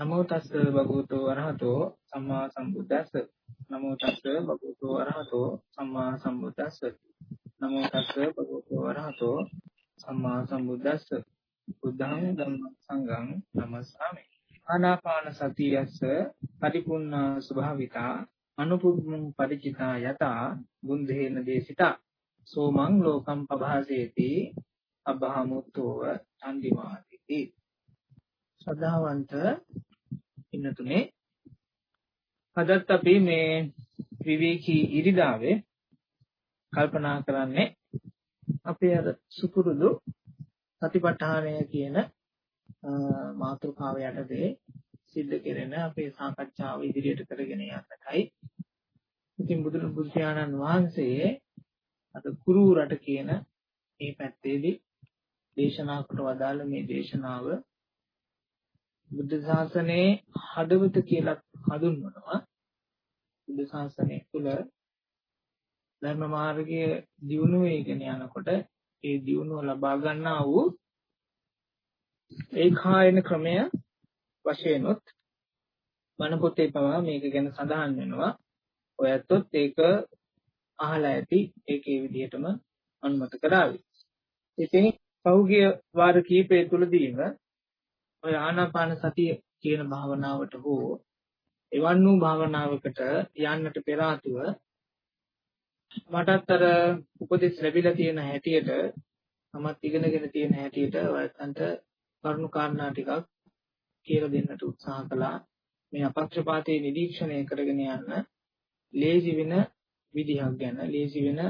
නමෝ තස්ස භගවතු වරහතෝ සම්මා සම්බුද්දස්ස. නමෝ තස්ස භගවතු වරහතෝ සම්මා සම්බුද්දස්ස. නමෝ තස්ස භගවතු වරහතෝ සම්මා සම්බුද්දස්ස. බුද්ධං ධම්මං සංඝං නමස්සාමි. ආනාපාන සතියස්ස පරිපූර්ණ ස්වභාවිතා අනුපුබ්බං පරිචිතා යතා බුද්ධේන දේශිතා. සෝමං ලෝකම් පභාසේති අබ්බහමුත්තෝව චන්දිමාතිති සදාවන්ත ඉන්නතුනේ අදත් අපි මේ විවේකී ඉරිදාවේ කල්පනා කරන්නේ අපේ අර සුපුරුදු සතිපට්ඨානය කියන මාතෘකාව යටතේ සිද්ධ කෙරෙන අපේ සාකච්ඡාව ඉදිරියට කරගෙන යන්නටයි. ඉතින් බුදුන් බුද්ධයාණන් වහන්සේ අද කුරු රට කියන මේ පැත්තේදී දේශනා කොට වදාළ මේ දේශනාව බුද්ධ ශාසනයේ හදවත කියලා හඳුන්වනවා. බුද්ධ ශාසනය තුළ ධර්ම මාර්ගයේ දියුණු වේගෙන යනකොට ඒ දියුණුව ලබා ගන්නා වූ ඒකායන ක්‍රමය වශයෙන්ොත් මන පොතේ පවා මේක ගැන සඳහන් වෙනවා. ඔයත්ොත් ඒක අහලා ඇති ඒකේ විදිහටම අනුමත කරાવી. ඉතින් පහුගිය වාර කීපය තුලදීම ඔය ආනාපාන සතිය කියන භාවනාවට හෝ එවන් වූ භාවනාවකට යන්නට පෙර ආතුව මටත් අර උපදෙස් ලැබිලා තියෙන හැටියට මමත් ඉගෙනගෙන තියෙන හැටියට ඔයයන්ට කරුණු කාරණා ටිකක් කියලා දෙන්නට උත්සාහ කළා. මේ අපක්ෂපාතයේ නිරීක්ෂණය කරගෙන යන්න ලේසි වෙන විදිහක් ගැන ලේසි වෙන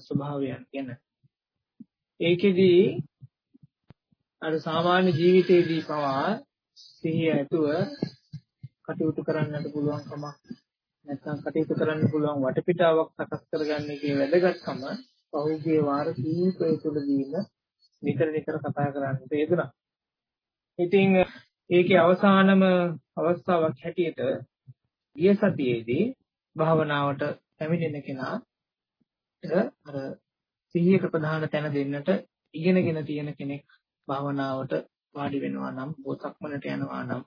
ස්වභාවයන් ගැන. ඒකෙදී අර සාමාන්‍ය ජීවිතයේදී පවා සිහිය ඇතුව කටයුතු කරන්නට පුළුවන්කම නැත්නම් කටයුතු කරන්න පුළුවන් වටපිටාවක් සකස් කරගන්න එකේ වැදගත්කම පහුගිය වාර කීපය තුළදීම නිතර නිතර කතා කරන්නට යෙදුණා. ඉතින් ඒකේ අවසානම අවස්ථාවක් හැටියට ගිය සතියේදී භාවනාවට පැමිණෙන කෙනා අර සිහියට ප්‍රධාන තැන දෙන්නට ඉගෙනගෙන තියෙන කෙනෙක් භාවනාවට වාඩි වෙනවා නම් බෝසක්මනට යනවා නම්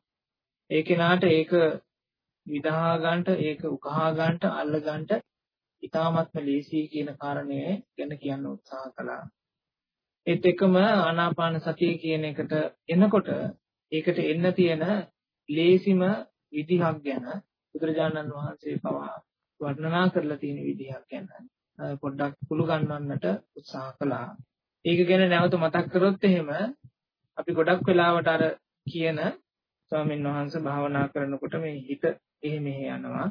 ඒ කෙනාට ඒක විදහා ගන්නට ඒක උකහා ගන්නට අල්ල ගන්නට ඊ타මත්ම ලේසි කියන කාරණය ගැන කියන්න උත්සාහ කළා. ඒත් එකම ආනාපාන සතිය කියන එකට එනකොට ඒකට එන්න තියෙන ලේසිම විදිහක් ගැන බුදුරජාණන් වහන්සේ පවා වර්ණනා කරලා තියෙන විදිහක් ගැන පොඩ්ඩක් කුළු ගන්නන්නට උත්සාහ කළා. ඒක ගැන නැවත මතක් කරොත් එහෙම අපි ගොඩක් වෙලාවට අර කියන ස්වාමීන් වහන්සේ භාවනා කරනකොට මේ හිත එහෙ මෙහෙ යනවා.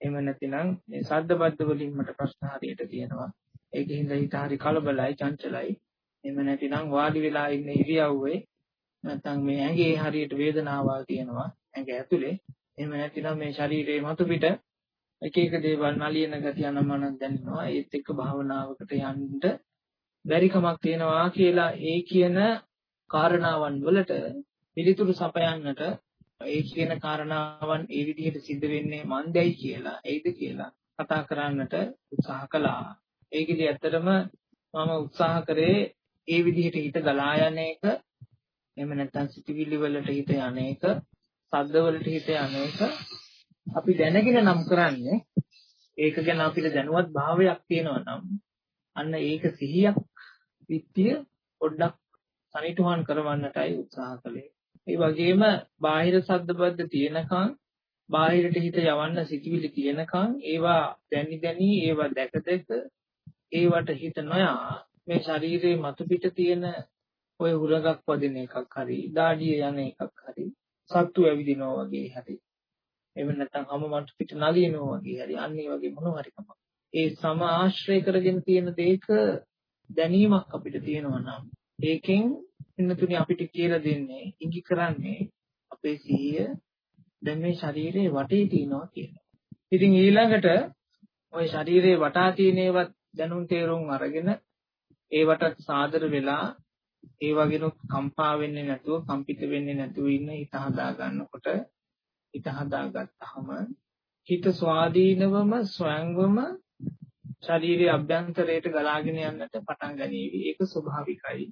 එහෙම නැතිනම් මේ සද්ද බද්ද වලින් මට ප්‍රශ්න හරියට තියෙනවා. ඒකින්ද හිත හරි කලබලයි, චංචලයි. එහෙම නැතිනම් වාඩි වෙලා ඉන්න ඉරියව්වේ නැත්නම් මේ ඇඟේ හරියට වේදනාවක් තියෙනවා. ඇඟ ඇතුලේ. එහෙම නැතිනම් මේ ශරීරයේ මතු පිට එක එක දේවල් නලියන ගතිය අනමන දැනෙනවා. ඒත් එක්ක භාවනාවකට යන්න බැරි කමක් තියෙනවා කියලා ඒ කියන කාරණාවන් වලට පිළිතුරු සපයන්නට ඒ කියන කාරණාවන් ඒ විදිහට සිද්ධ වෙන්නේ මන්දයි කියලා ඒද කියලා කතා කරන්නට උත්සාහ කළා. ඒකෙදි ඇත්තටම මම උත්සාහ කරේ ඒ විදිහට හිත ගලා යන එක එහෙම නැත්නම් සිතිවිලි වලට හිත යන එක සද්ද වලට හිත යන එක අපි දැනගෙන නම් කරන්නේ ඒක ගැන අපිට දැනුවත් භාවයක් තියෙනවා නම් අන්න ඒක සිහියක් විත්‍ය පොඩ්ඩක් සනිටුහන් කරවන්නටයි උත්සාහ කළේ. ඒ වගේම බාහිර සද්දබද්ද තියෙනකන් බාහිරට හිත යවන්න සිටිවිලි තියෙනකන් ඒවා දැනි දැනි ඒවා දැක දැක ඒවට හිත නොයා මේ ශරීරයේ මතු පිට තියෙන ඔය හුලඟක් වදින එකක් හරි දාඩිය යන එකක් හරි සත්තු ඇවිදිනවා වගේ හරි එහෙම නැත්නම් හැම මතු පිට නලියනවා වගේ හරි අන්න ඒ වගේ මොනවා හරි කමක් ඒ සම ආශ්‍රය කරගෙන තියෙන දෙයක දැනීමක් අපිට තියෙනවා නම් ඒකෙන් පින්නතුනි අපිට කියලා දෙන්නේ ඉඟි කරන්නේ අපේ සිහිය දැන් මේ ශරීරයේ වටේ තියෙනවා කියනවා. ඉතින් ඊළඟට ওই ශරීරයේ වටා තියෙන ඒවත් දැනුම් තේරුම් අරගෙන ඒවට සාදර වෙලා ඒ වගේනොත් කම්පා වෙන්නේ නැතුව කම්පිත වෙන්නේ නැතුව ඉන්න හිත හදා ගන්නකොට හිත හදාගත්තාම හිත ස්වාධීනවම ස්වයංවම ශරීරයේ අභ්‍යන්තරයට ගලාගෙන යන්නට පටන් ගනීවි. ඒක ස්වභාවිකයි.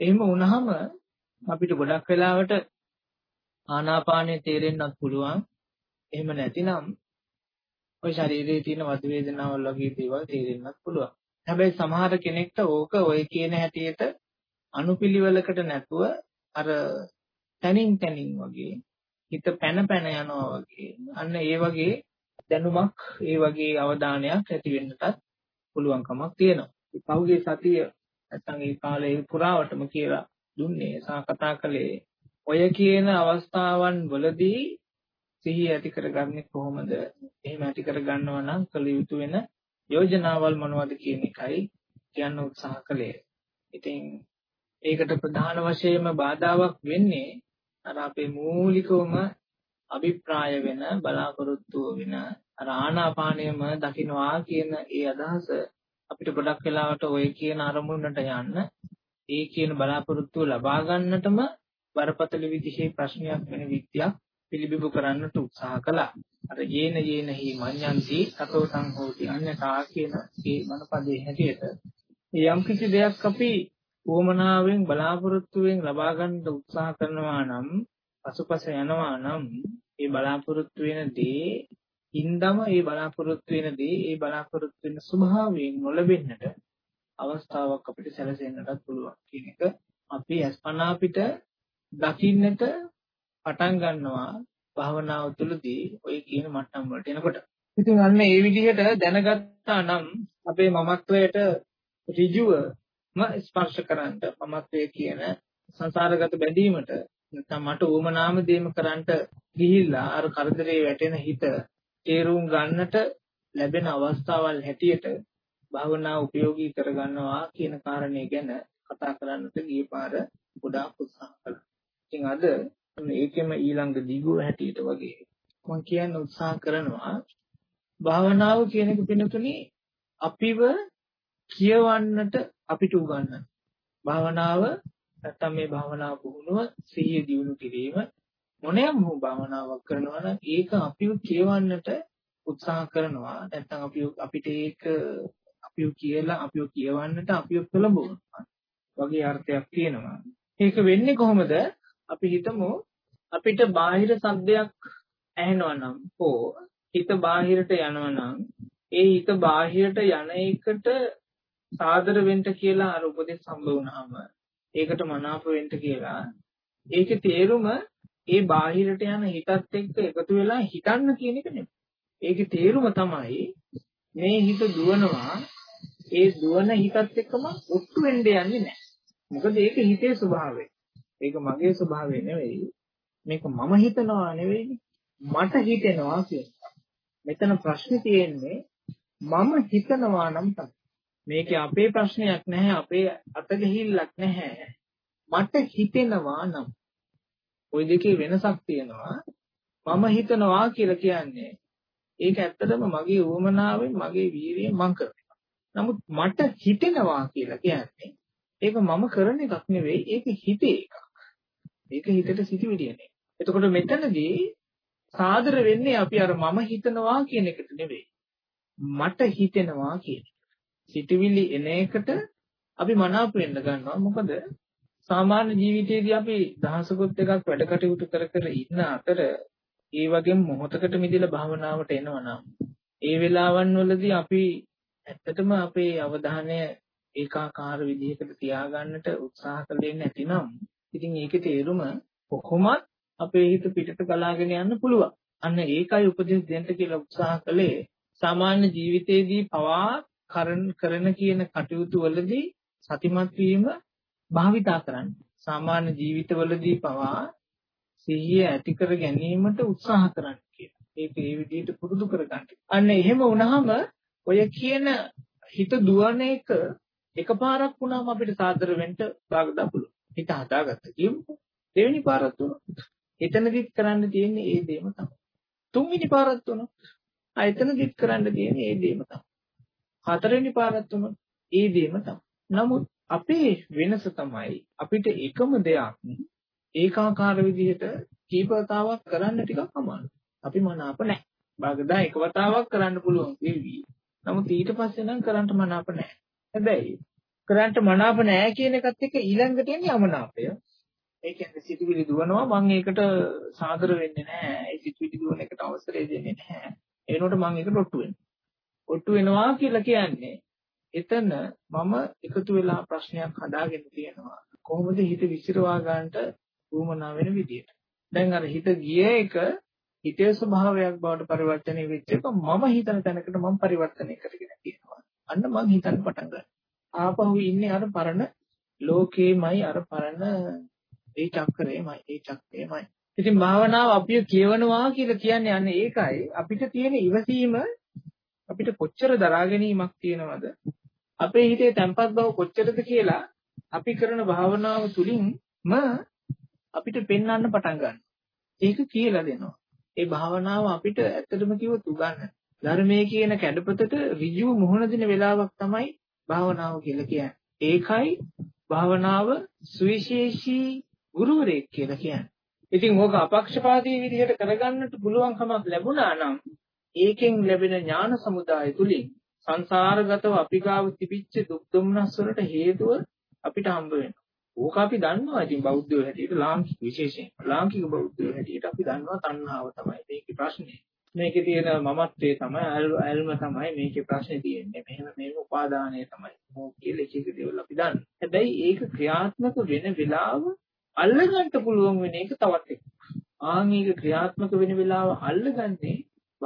එහෙම වුණාම අපිට ගොඩක් වෙලාවට ආනාපානය තේරෙන්නත් පුළුවන්. එහෙම නැතිනම් ඔය ශරීරයේ තියෙන වද වේදනාවල් වගේ දේවල් තේරෙන්නත් පුළුවන්. හැබැයි සමහර කෙනෙක්ට ඕක ඔය කියන හැටියට අනුපිළිවෙලකට නැතුව අර තනින් තනින් වගේ හිත පැන පැන යනවා වගේ අන්න ඒ වගේ දැනුමක් ඒ වගේ අවධානයක් ඇති වෙන්නටත් පුළුවන්කමක් තියෙනවා. පහුගිය සතිය නැත්නම් ඒ කාලේ පුරාවටම කියලා දුන්නේ සහ කතා කළේ ඔය කියන අවස්ථාවන් වලදී සිහිය ඇති කරගන්නේ කොහොමද? එහෙම ඇති කරගන්නවා නම් කළ යුතු වෙන යෝජනාවල් මොනවද කියන එකයි කියන්න උත්සාහ කළේ. ඉතින් ඒකට ප්‍රධාන වශයෙන්ම බාධාවක් වෙන්නේ අර අපේ මූලිකවම අභිප්‍රාය වෙන බලාපොරොත්තු වෙන අර ආනාපානයම දකින්නවා කියන ඒ අදහස අපිට ගොඩක් වෙලාවට ඔය කියන අරමුණට යන්න ඒ කියන බලාපොරොත්තුව ලබා ගන්නටම බරපතල විදිහේ ප්‍රශ්නයක් වෙන විද්‍යාවක් පිළිබිඹු කරන්නට උත්සාහ කළා. අර යේන යේන හි මඤ්ඤන්ති සතෝ සංහෝති අඤ්ඤතා කියන මේ මනපදයේ හැටියට යම් කිසි දෙයක් අපි උවමනාවෙන් බලාපොරොත්තුවෙන් ලබා ගන්න උත්සාහ කරනවා නම් පසුපස යනවා නම් ඒ බලාපොරොත්තු වෙන දේ ඉන්දම ඒ බලාපොරොත්තු වෙන දේ ඒ බලාපොරොත්තු වෙන ස්වභාවයෙන් නොලැබෙන්නට අවස්ථාවක් අපිට සැලසෙන්නටත් පුළුවන් කියන එක අපි අස්පනා අපිට දකින්නට පටන් ගන්නවා භාවනාව තුළදී ඔය කියන මට්ටම් වලට එනකොට. ඉතින් අන්න ඒ විදිහට දැනගත්තා නම් අපේ මමත්වයට ඍජුවම ස්පර්ශ කරන්න මමත්වයේ කියන සංසාරගත බැඳීමට නැත්නම් මට උවමනාම දෙයම කරන්නට ගිහිල්ලා අර කරදරේ වැටෙන හිත තේරුම් ගන්නට ලැබෙන අවස්ථාවල් හැටියට භාවනා උපයෝගී කරගන්නවා කියන කාරණේ ගැන කතා කරන්නට ගිය පාර ගොඩාක් උත්සාහ කළා. ඉතින් අද ඒකෙම ඊළඟ දිගුව හැටියට වගේ මම කියන්න උත්සාහ කරනවා භාවනාව කියන එක පිනතුනේ අපිව කියවන්නට අපිට උගන්වන භාවනාව නැත්තම් මේ භාවනා පුහුණුව සිහිය දියුණු කිරීම මොනෑම වූ භාවනාවක් කරනවා නම් ඒක අපිව කියවන්නට උත්සාහ කරනවා. නැත්තම් අපි අපිට ඒක අපිව කියලා අපිව කියවන්නට අපිව පෙළඹවනවා වගේ අර්ථයක් තියෙනවා. ඒක වෙන්නේ කොහොමද? අපි හිතමු අපිට බාහිර શબ્දයක් ඇහෙනවා නම් හෝ හිත බාහිරට යනවා නම් ඒ හිත බාහිරට යන එකට සාදර වෙන්න කියලා අර උපදෙස් හම්බ වුණාම ඒකට මනාප වෙන්න කියලා ඒකේ තේරුම ඒ බාහිරට යන හිතත් එක්ක එකතු වෙලා හිතන්න කියන එක නෙමෙයි. ඒකේ තේරුම තමයි මේ හිත දුවනවා ඒ දුවන හිතත් එක්කම ඔට්ටු වෙන්න යන්නේ නැහැ. මොකද ඒක හිතේ ස්වභාවය. ඒක මගේ ස්වභාවය නෙවෙයි. මේක මම හිතනවා නෙවෙයිනේ. මට හිතෙනවා කියන්නේ. මෙතන ප්‍රශ්නේ තියෙන්නේ මම හිතනවා නම් තමයි. මේකේ අපේ ප්‍රශ්නයක් නැහැ අපේ අතගහිල්ලක් නැහැ. මට හිතෙනවා නම් ওই දෙකේ වෙනසක් තියෙනවා. මම හිතනවා කියලා කියන්නේ ඒක ඇත්තටම මගේ උවමනාවෙන් මගේ වීරියෙන් මම කරනවා. නමුත් මට හිතෙනවා කියලා කියන්නේ ඒක මම කරන එකක් නෙවෙයි ඒක හිතේ එකක්. ඒක හිතට සිටිවිදිය නේ එතකොට මෙතනදී සාදර වෙන්නේ අපි අර මම හිතනවා කියන එකට නෙවෙයි. මට හිතෙනවා කියන සිතුවිලි එන එකට අපි මනාප වෙන්න ගන්නවා. මොකද සාමාන්‍ය ජීවිතයේදී අපි දහසකුත් එකක් වැඩ කටයුතු කර කර ඉන්න අතර ඒ වගේම මොහොතකට මිදලා භාවනාවට එනවනම් ඒ වෙලාවන් වලදී අපි ඇත්තටම අපේ අවධානය ඒකාකාර විදිහකට තියාගන්නට උත්සාහ කළේ නැතිනම් ඉතින් ඒකේ තේරුම කොහොමත් අපේ හිත පිටට ගලාගෙන යන්න පුළුවන්. අන්න ඒකයි උපදෙස් දෙන්න කියලා උත්සාහ කළේ. සාමාන්‍ය ජීවිතයේදී පවා කරන කරන කියන කටයුතු වලදී සතිමත් වීම භාවිතා කරන්න. සාමාන්‍ය ජීවිතවලදී පවා සිහිය ඇති කර ගැනීමට උත්සාහ කරන්න කියලා. ඒක ඒ විදිහට පුරුදු කරගන්න. අන්න එහෙම වුණාම ඔය කියන හිත දුවන එක එකපාරක් වුණාම අපිට සාදර වෙන්න බාගදා පුළුවන්. හිත හදාගත්ත කියමු. දෙවෙනි පාරත් වුණා. එතනදිත් කරන්න තියෙන්නේ ඒ දේම තමයි. තුන්වෙනි පාරත් වුණා. ආ එතනදිත් කරන්න තියෙන්නේ ඒ දේම තමයි. හතරවෙනි පාරත් උනොත් ඒ දෙයම තමයි. නමුත් අපේ වෙනස තමයි අපිට එකම දෙයක් ඒකාකාර විදිහට කීපවතාවක් කරන්න ටිකක් අමාරුයි. අපි මනාප නැහැ. බාගදා එක වතාවක් කරන්න පුළුවන් වෙවි. නමුත් ඊට පස්සේ නම් කරන්න මනාප නැහැ. හැබැයි කරන්න මනාප නැහැ කියන එකත් එක්ක ඊළඟට එන්නේ අමනාපය. ඒ කියන්නේ සිතුවිලි දුවනවා මම ඒකට සාදර වෙන්නේ නැහැ. ඒ සිතුවිලි දුවන එකට අවසරය දෙන්නේ නැහැ. ඒනොට මම ඒකට ඔට්ටු වෙනවා. ඔට්ටු වෙනවා කියලා කියන්නේ එතන මම එකතු වෙලා ප්‍රශ්නයක් හදාගෙන තියෙනවා. කොහොමද හිත විසිරවා ගන්නට උවමනා වෙන විදියට. දැන් අර හිත ගිය එක හිතේ ස්වභාවයක් බවට පරිවර්තනය වෙච්ච එක මම හිතන තැනකට මම පරිවර්තනය කරගෙන තියෙනවා. අන්න මම හිතන්න පටන් ගන්නවා. ආපහු ඉන්නේ අර පරණ ලෝකේමයි අර පරණ ඒ චක්‍රේමයි ඒ චක්‍රේමයි. ඉතින් භාවනාව අපිය කියවනවා කියලා කියන්නේ අන්න ඒකයි අපිට තියෙන ඉවසීම අපිට කොච්චර දරා ගැනීමක් තියෙනවද අපේ හිතේ තැම්පත් බව කොච්චරද කියලා අපි කරන භාවනාව තුලින්ම අපිට පෙන්වන්න පටන් ගන්නවා. ඒක කියලා දෙනවා. ඒ භාවනාව අපිට ඇත්තටම කිව්වොත් උගන්න. ධර්මයේ කියන කැඩපතට ඍජුව මුහුණ දෙන වෙලාවක් තමයි භාවනාව කියලා කියන්නේ. ඒකයි භාවනාව සුවිශේෂී ගුරුවරයෙක් කියලා කියන්නේ. ඉතින් ඕක අපක්ෂපාතී විදිහට කරගන්නට පුළුවන්කමක් ලැබුණා නම් ඒකෙන් ලැබෙන ඥාන සමුදාය තුලින් සංසාරගතව අපි ගාව තිබිච්ච දුක් දුම්නස් වලට හේතුව අපිට හම්බ වෙනවා. ඕක අපි දන්නවා ඉතින් බෞද්ධයෝ හැටියට ලාංකික විශේෂයෙන් ලාංකික බෞද්ධයෝ හැටියට අපි දන්නවා තණ්හාව තමයි මේකේ ප්‍රශ්නේ. මේකේ තියෙන මමත්වයේ තමයි ඇල්ම තමයි මේකේ ප්‍රශ්නේ තියෙන්නේ. මෙහෙම මේක උපාදානය තමයි. මොකක් කියලා එක එක දේවල් අපි දන්නවා. හැබැයි ඒක ක්‍රියාත්මක වෙන වෙලාව අල්ලගන්න පුළුවන් වෙන එක තවත් එකක්. ආන් ඒක ක්‍රියාත්මක වෙන වෙලාව අල්ලගන්නේ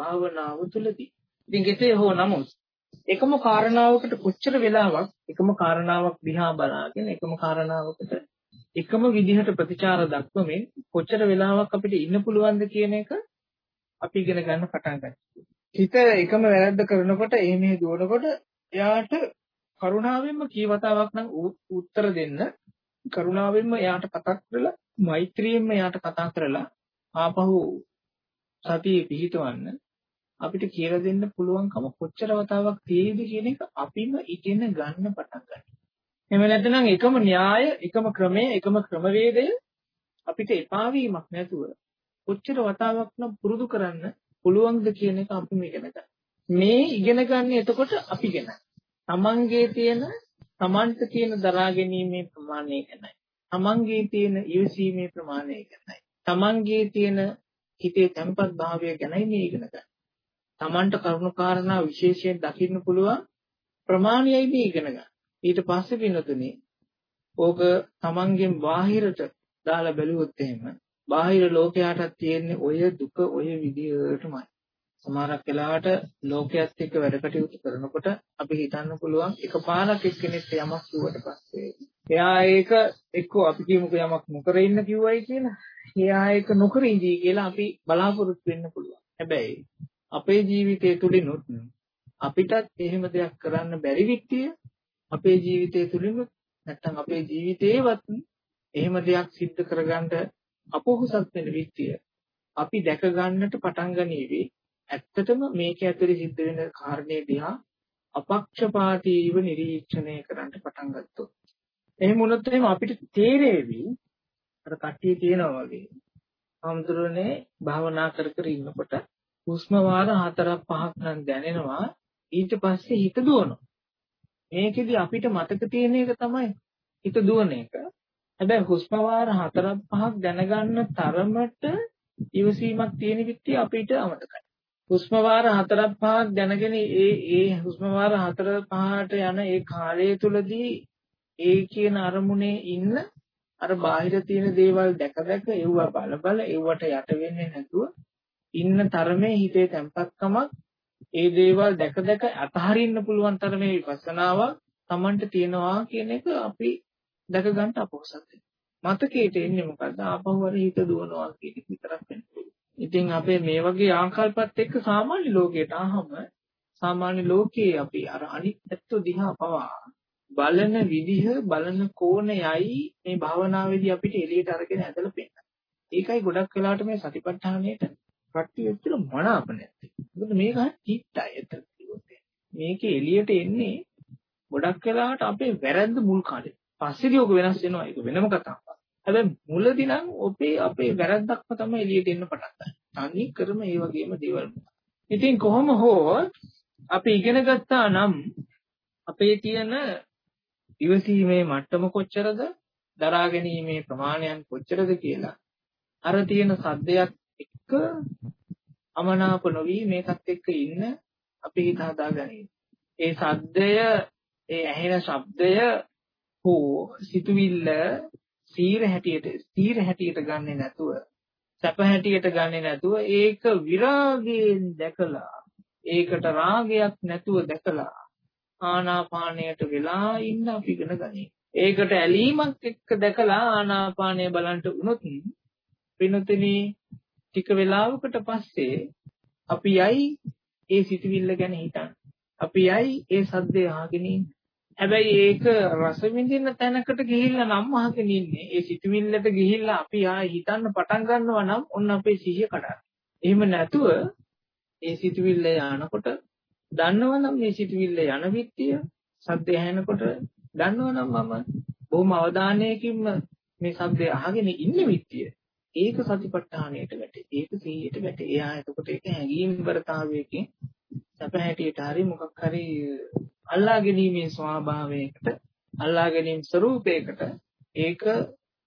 භාවනාව තුළදී. ඉතින් කෙසේ හෝ නමුත් එකම කාරණාවකට කොච්චර වෙලාවක් එකම කාරණාවක් දිහා බලාගෙන එකම කාරණාවකට එකම විදිහට ප්‍රතිචාර දක්වමින් කොච්චර වෙලාවක් අපිට ඉන්න පුළුවන්ද කියන එක අපි ඉගෙන ගන්න පටන් ගන්නවා. හිත එකම වැරද්ද කරනකොට එහෙම දුවනකොට එයාට කරුණාවෙන්ම කීවතාවක් නම් උත්තර දෙන්න කරුණාවෙන්ම එයාට කතා කරලා මෛත්‍රියෙන්ම එයාට කතා කරලා ආපහු සතිය පිහිටවන්න අපිට කියලා දෙන්න පුළුවන්කම කොච්චර වතාවක් තියෙයිද කියන එක අපිම ඉගෙන ගන්න පටන් ගන්නවා. එහෙම නැත්නම් එකම න්‍යාය, එකම ක්‍රමය, එකම ක්‍රමවේදය අපිට එපා වීමක් නැතුව කොච්චර වතාවක් නම් පුරුදු කරන්න පුළුවන්ද කියන එක අපිම ඉගෙන ගන්න. මේ ඉගෙන ගන්න එතකොට අපි ගැන. තමන්ගේ තියෙන තමන්ට තියෙන දරා ගැනීමේ ප්‍රමාණය ගැනයි. තමන්ගේ තියෙන ඉවසීමේ ප්‍රමාණය ගැනයි. තමන්ගේ තියෙන හිතේ තැම්පත් භාවය ගැනයි මේ ඉගෙන ගන්න. Tamanට කරුණු කාරණා විශේෂයෙන් දකින්න පුළුවන් ප්‍රමාණයයි මේ ඉගෙන ගන්න. ඊට පස්සේ පින්නතුනේ ඕක Tamanගෙන් බාහිරට දාලා බැලුවොත් එහෙම බාහිර ලෝකයාටත් තියෙන්නේ ඔය දුක ඔය විදිහටමයි. සමහරක් වෙලාවට ලෝකයේත් එක්ක වැඩ කටයුතු කරනකොට අපි හිතන්න පුළුවන් එකපාරක් එක්කෙනෙක් යමක් කිව්වට පස්සේ එයා ඒක එක්කෝ අපි කියමුකෝ යමක් නොකර ඉන්න කිව්වයි කියලා. එයා ඒක නොකර ඉඳී කියලා අපි බලාපොරොත්තු වෙන්න පුළුවන්. හැබැයි අපේ ජීවිතය තුලිනුත් අපිටත් එහෙම දෙයක් කරන්න බැරි විත්තිය අපේ ජීවිතය තුලිනුත් නැත්තම් අපේ ජීවිතේවත් එහෙම දෙයක් සිද්ධ කරගන්න අපොහසත් වෙන විත්තිය අපි දැක ගන්නට පටන් ගනීවි. ඇත්තටම මේක ඇතුලේ සිද්ධ වෙන කාරණේ දිහා අපක්ෂපාතීව නිරීක්ෂණය කරන්න පටන් ගත්තොත්. එහෙම වුණොත් එහෙම අපිට තේරෙවි අර කට්ටිය කියනවා වගේ අම්තුරුනේ භාවනා කර කර ඉන්නකොට හුස්ම වාර හතරක් පහක් නම් දැනෙනවා. ඊට පස්සේ හිත දුවනවා. මේකෙදි අපිට මතක තියෙන එක තමයි හිත දුවන එක. හැබැයි හුස්ම වාර හතරක් පහක් දැනගන්න තරමට ඉවසීමක් තියෙන විත්‍ය අපිට අමතකයි. හුස්ම වාර හතරක් පහක් දැනගෙන ඒ ඒ හුස්ම වාර හතර පහට යන ඒ කාලය තුලදී ඒ කියන අරමුණේ ඉන්න අර බාහිර තියෙන දේවල් දැක දැක ඒව බල බල ඒවට යට වෙන්නේ නැතුව ඉන්න තරමේ හිතේ තැම්පත්කමක් ඒ දේවල් දැක දැක අතහරින්න පුළුවන් තරමේ විපස්සනාවක් Tamanට තියෙනවා කියන එක අපි දැක ගන්න අපොහසත් මතකයට එන්නේ මොකද්ද ආපහු අර හිත දුවනවා කියන එක විතරක් වෙන්නේ. ඉතින් අපේ මේ වගේ ආකල්පත් එක්ක සාමාන්‍ය ලෝකයට ආවම සාමාන්‍ය ලෝකයේ අපි අර අනිත් පැත්ත දිහා පවා බලන විදිහ බලන කෝණයයි මේ භාවනාවේදී අපිට එළියට අරගෙන ඇදලා පෙන්නන. ඒකයි ගොඩක් වෙලාවට මේ සතිපට්ඨානයේට කට්ටිය ඇත්තට මනාප නැති. මොකද මේක හරි චිත්තයි ඇත්තට කිව්වොත්. මේකේ එළියට එන්නේ ගොඩක් වෙලාවට අපේ වැරද්ද මුල් කාලේ. පස්සේදී ඔක වෙනස් වෙනවා ඒක වෙනම කතාවක්. හැබැයි මුලදී නම් ඔපේ අපේ වැරද්දක්ම තමයි එළියට එන්න පටන් ගන්න. තනි ක්‍රම ඒ වගේම දේවල්. ඉතින් කොහොම හෝ අපි ඉගෙන ගත්තා නම් අපේ තියෙන ඉවසීමේ මට්ටම කොච්චරද දරා ගැනීමේ ප්‍රමාණයන් කොච්චරද කියලා අර තියෙන සද්දයක් එක්ක අමනාප නොවි මේකත් එක්ක ඉන්න අපි හිත හදාගනිමු. ඒ සද්දය ඒ ඇහෙන ශබ්දය හෝ සිතුවිල්ල සීර හැටියට සීර හැටියට ගන්නෙ නැතුව සැප හැටියට ගන්නෙ නැතුව ඒක විරාගයෙන් දැකලා ඒකට රාගයක් නැතුව දැකලා ආනාපානයට වෙලා ඉන්න අපි ඉගෙන ගනි. ඒකට ඇලීමක් එක්ක දැකලා ආනාපානය බලන්ට වුණොත් පිනතුනි ටික වෙලාවකට පස්සේ අපි යයි ඒ සිතුවිල්ල ගැන හිතන්න. අපි යයි ඒ සද්දය අහගෙන හැබැයි ඒක රස විඳින තැනකට ගිහිල්ලා නම් අහගෙන ඉන්නේ. ඒ සිතුවිල්ලට ගිහිල්ලා අපි ආයෙ හිතන්න පටන් ගන්නවා නම් ඔන්න අපේ සිහිය කඩනවා. එහෙම නැතුව ඒ සිතුවිල්ල යනකොට දන්නවනම් මේ සිතුවිල්ල යන විත්තිය සද්දය ඇහෙනකොට දන්නවනම් මම බොහොම අවධානයකින්ම මේ සද්දය අහගෙන ඉන්න විත්තිය ඒක සතිපට්ඨානයට වැටේ. ඒක සීයට වැටේ. එයා එතකොට ඒක හැඟීම්බරතාවයකින් සැප හැටියට හරි මොකක් හරි අල්ලා ගැනීමේ ස්වභාවයකට අල්ලා ගැනීම ස්වરૂපයකට ඒක